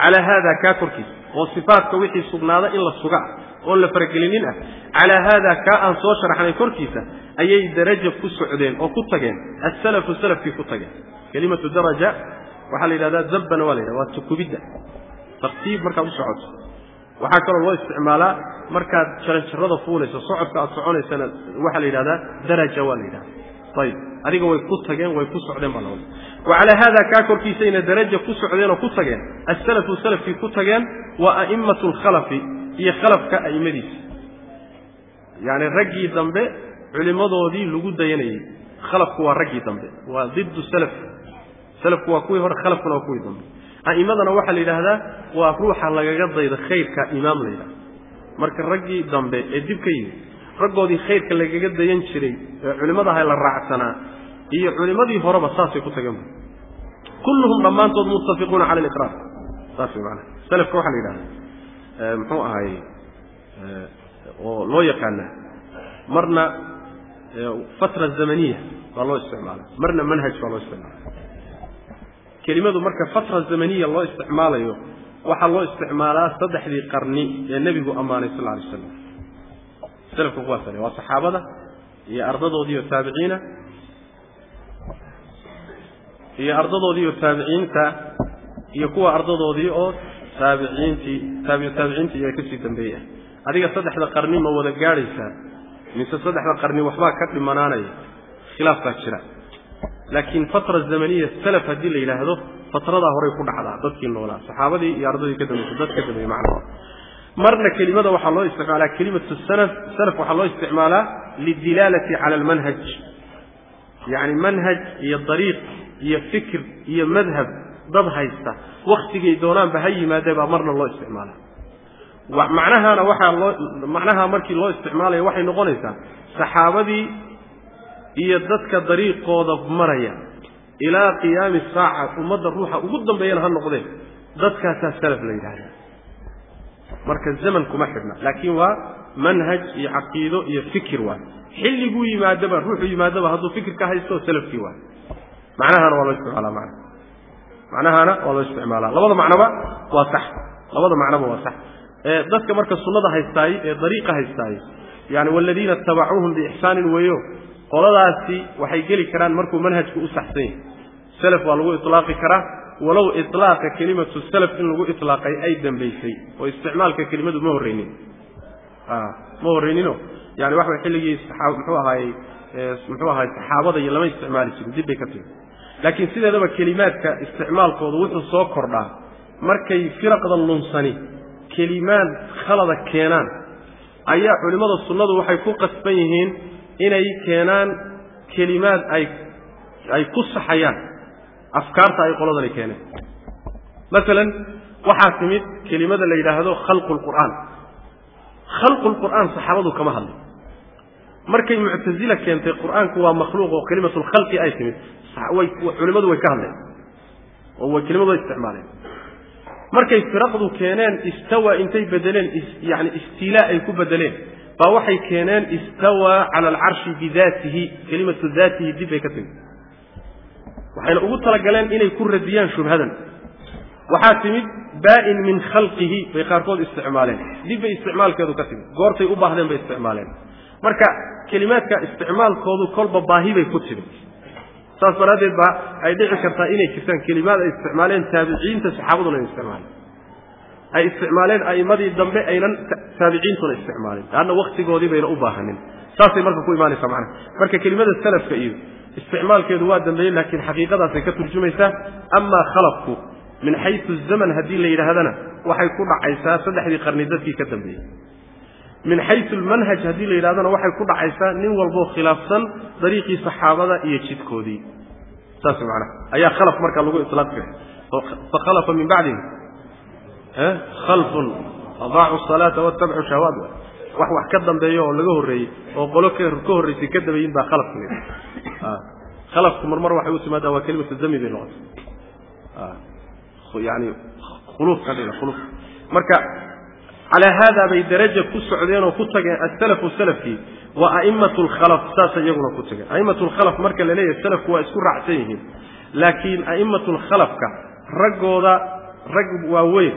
Calaa haada kaa korkiisa oo sifaatka wixii sugnaada in la suga oon la faragelinin ah calaa haada kaa aan soo sharaxnay korkiisa ayay daraja ku socdeen oo ku tageen asalafu salafkii ku tageen. Kelimatu daraja waxaa la yidhahdaa zabbana waa la yidhahda waa tukubidda. Tartiib markaad u socoto. Waxaa kaloo loo isticmaalaa markaad jaranjarada fuulayso socodka aad soconaysana waxaa la yidhahdaa daraja waa la yidhahda ayib adiga way ku tageen way ku socdeen baa lawada wa calaa haada kaa korkiisayna daraja ku socdeen oo ku tageen asalafu salafkii ku tageen wa a'immatu alkhalafi iyo khalafka a'immadiisa yacni raggii dambe culimmadoodii lagu dayanayey khalafku waa raggii dambe waa diddu salaf. Salafku waa kuwii hore khalafkuna waa kuwii dambe. A'immadana waxaa la yidhaahdaa waa ruuxa lagaga dayda khayrka imaam la yidhahda marka raggii dambe ee dib ka yimid raggoodii khayrka lagaga dayan jiray ee culimmadaha la raacsanaa iyo culimmadii horeba saasay ku tageen kulluhum dhammaantood muttafiquuna cala aliqraar saas way maanaa salafka waxaa la yidhahda muxuu ahaayey oo loo yaqaana marna fatra zamaniya baa loo isticmaala marna manhaj baa loo isticmaala kelimadu marka fatra zamaniya loo isticmaalayo waxaa loo isticmaalaa saddexdii qarni ee nebigu ammaanay sal alay slam selafka kuwaasale waa saxaabada iyo ardadoodii oo taabiciina iyo ardadoodii oo taabiciinta iyo kuwa ardadoodii oo taabiciintii taabic taabiciintii iyaga ka sii dambeeyey adiga saddexda qarni ma wada gaadhaysaa mise saddexda qarni waxbaa ka dhimanaanaya khilaaf baa jira. Laakiin fatra zamaniya salaf haddii la yidhaahdo fatradaa horay ku dhacdaa dadkii noolaa saxaabadii iyo ardadii ka dambeysay dad ka dambeeyey macnaha. Marna kelimada waxaa loo isticmaalaa kelimatu salaf salaf waxaa loo isticmaalaa lidilaalati cala almanhaj. Yacni manhaj iyo dariiq iyo fikr iyo madhab dad haysta waktigay doonaanba ha yimaadee baa marna loo isticmaalaa. Macnahaana waxaa loo macnaha markii loo isticmaalaya waxay noqonaysaa saxaabadii iyo dadka dariiqooda maraya ilaa qiyaami saaca ummadda ruuxa ugu dambeeyana ha noqdeen dadkaasaa salaf la yidhahda marka zaman kuma xidhna laakiin waa manhaj iyo caqiido iyo fikir waay xilliguu yimaadaba ruuxuu yimaadaba hadduu fikir ka haysto salafkii waay macnahaana waa loo isticmaalaa mana macnahaana waa loo isticmaalaa labada macnoba waa sax. Labada macnoba waa sax. Dadka marka sunnada haystaay ee dariiqa haystaay yani waladiina itabacuuhum biixsaanin weeyo qoladaasi waxay geli karaan markuu manhajku u saxsan yahay. Salaf waa lagu ilaaqi karaa walow ilaaqa kelimatu salaf in lagu ilaaqay ay dambaysay oo isticmaalka kelimadu ma horreynin. Ma horreynino. Yani waxa way xilligii muxuu ahaayey muxuu ahaay saxaabada iyo lama isticmaali jirin dib bay ka timi laakiin sideedaba kelimaadka isticmaalkooda wuxuu soo kordhaa markay firaqda lunsani kelimaad khalada keenaan ayaa culimmada sunnadu waxay ku qasban yihiin inay keenaan kelimaad ay ay ku saxayaan afkaarta ay qoladani keeneen. Masalan waxaa timid kelimada la yidhaahdo khalqu lqur'aan khalqu lqur'aan saxaabadu kama hadlin markay muctasila keentay qur'aanku waa makhluuq oo kelimatulkhalqi ay timid. Way culimmadu way ka hadleen. Oo way kelimadu isticmaaleen. Markay firaqdu keeneen istawa intay bedeleen yani istiilaa ay ku bedeleen baa waxay keeneen istawa cala alcarshi bidaatihi kelimatu daatihi dib bay ka timi waxayna ugu talagaleen inay ku radiyaan shubhadan. Waxaa timid baa'in min khalqihi bay qaarkood isticmaaleen. Dib bay isticmaalkeedu ka timid. Goortay u baahdeen bay isticmaaleen marka kelimaadka isticmaalkoodu kolba baahi bay ku timid. Saas daraaddeed baa ay dhici kartaa inay jirtaan kelimaad ay isticmaaleen taabiciinta saxaabaduna ay isticmaaleen. Ay isticmaaleen a'immadii dambe aynan taabiciintuna isticmaalin. Leanna waktigoodii bayna u baahanin. Saasay marka ku imaanaysaa macnaha. Marka kelimada salafka iyo isticmaalkeedu waa dambeeyey laakiin xaqiiqadaasay ka turjumaysaa amaa khalafku min xaysu zaman haddii la yidhaahdana waxay ku dhacaysaa saddexdii qarni dadkii ka dambeeyey min xayu lmanhaj haddii la yidhahdana waxay ku dhacaysaa nin walboo khilaafsan dariiqii saxaabada iyo jidkoodii. Saas macnaha. Ayaa khalaf markaa lagu ilaaqi fakhalafa min bacdihim khalfun adaacu salaata watabcu shahawaat wax wax ka dambeeyo oo laga horreeyey oo qolo ka horraysay ka dabayin baa khalafka la khalafku marmar waxay u timaadaa waa kelimatu dami bay noqotay. Yani khuluuf ka dhiga khuluuf. Marka calaa haada bay daraja ku socdeen oo ku tageen asalafu salafkii wa a'immatu lkhalaf saasay iyaguna ku tageen. A'immatu lkhalaf marka la leeyahay salafku waa isku raacsan yihiin. Laakiin a'immatu lkhalafka raggooda rag waaweyn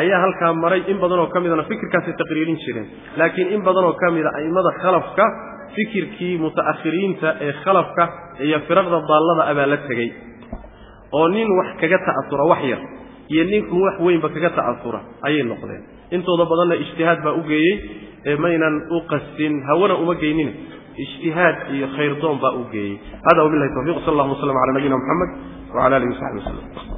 ayaa halkaa maray in badan oo ka midana fikirkaasay taqriirin jireen. Laakiin in badan oo ka mida a'immada khalafka fikirkii muta'akhiriinta ee khalafka iyo firaqda daallada abaa la tegey. Oo nin wax kaga ta'asura wax yar iyo nin wax weynba kaga ta'asura ayay noqdeen intooda badanna ijtihaad baa u geeyey ee maynan u qastin hawana uma geynin ijtihaad iyo khayrdoon baa u geeyey. Hada wabilahi tawfiq sal allahuma waslam ala nabiyina moxamed wala alihi wasaxbi waslem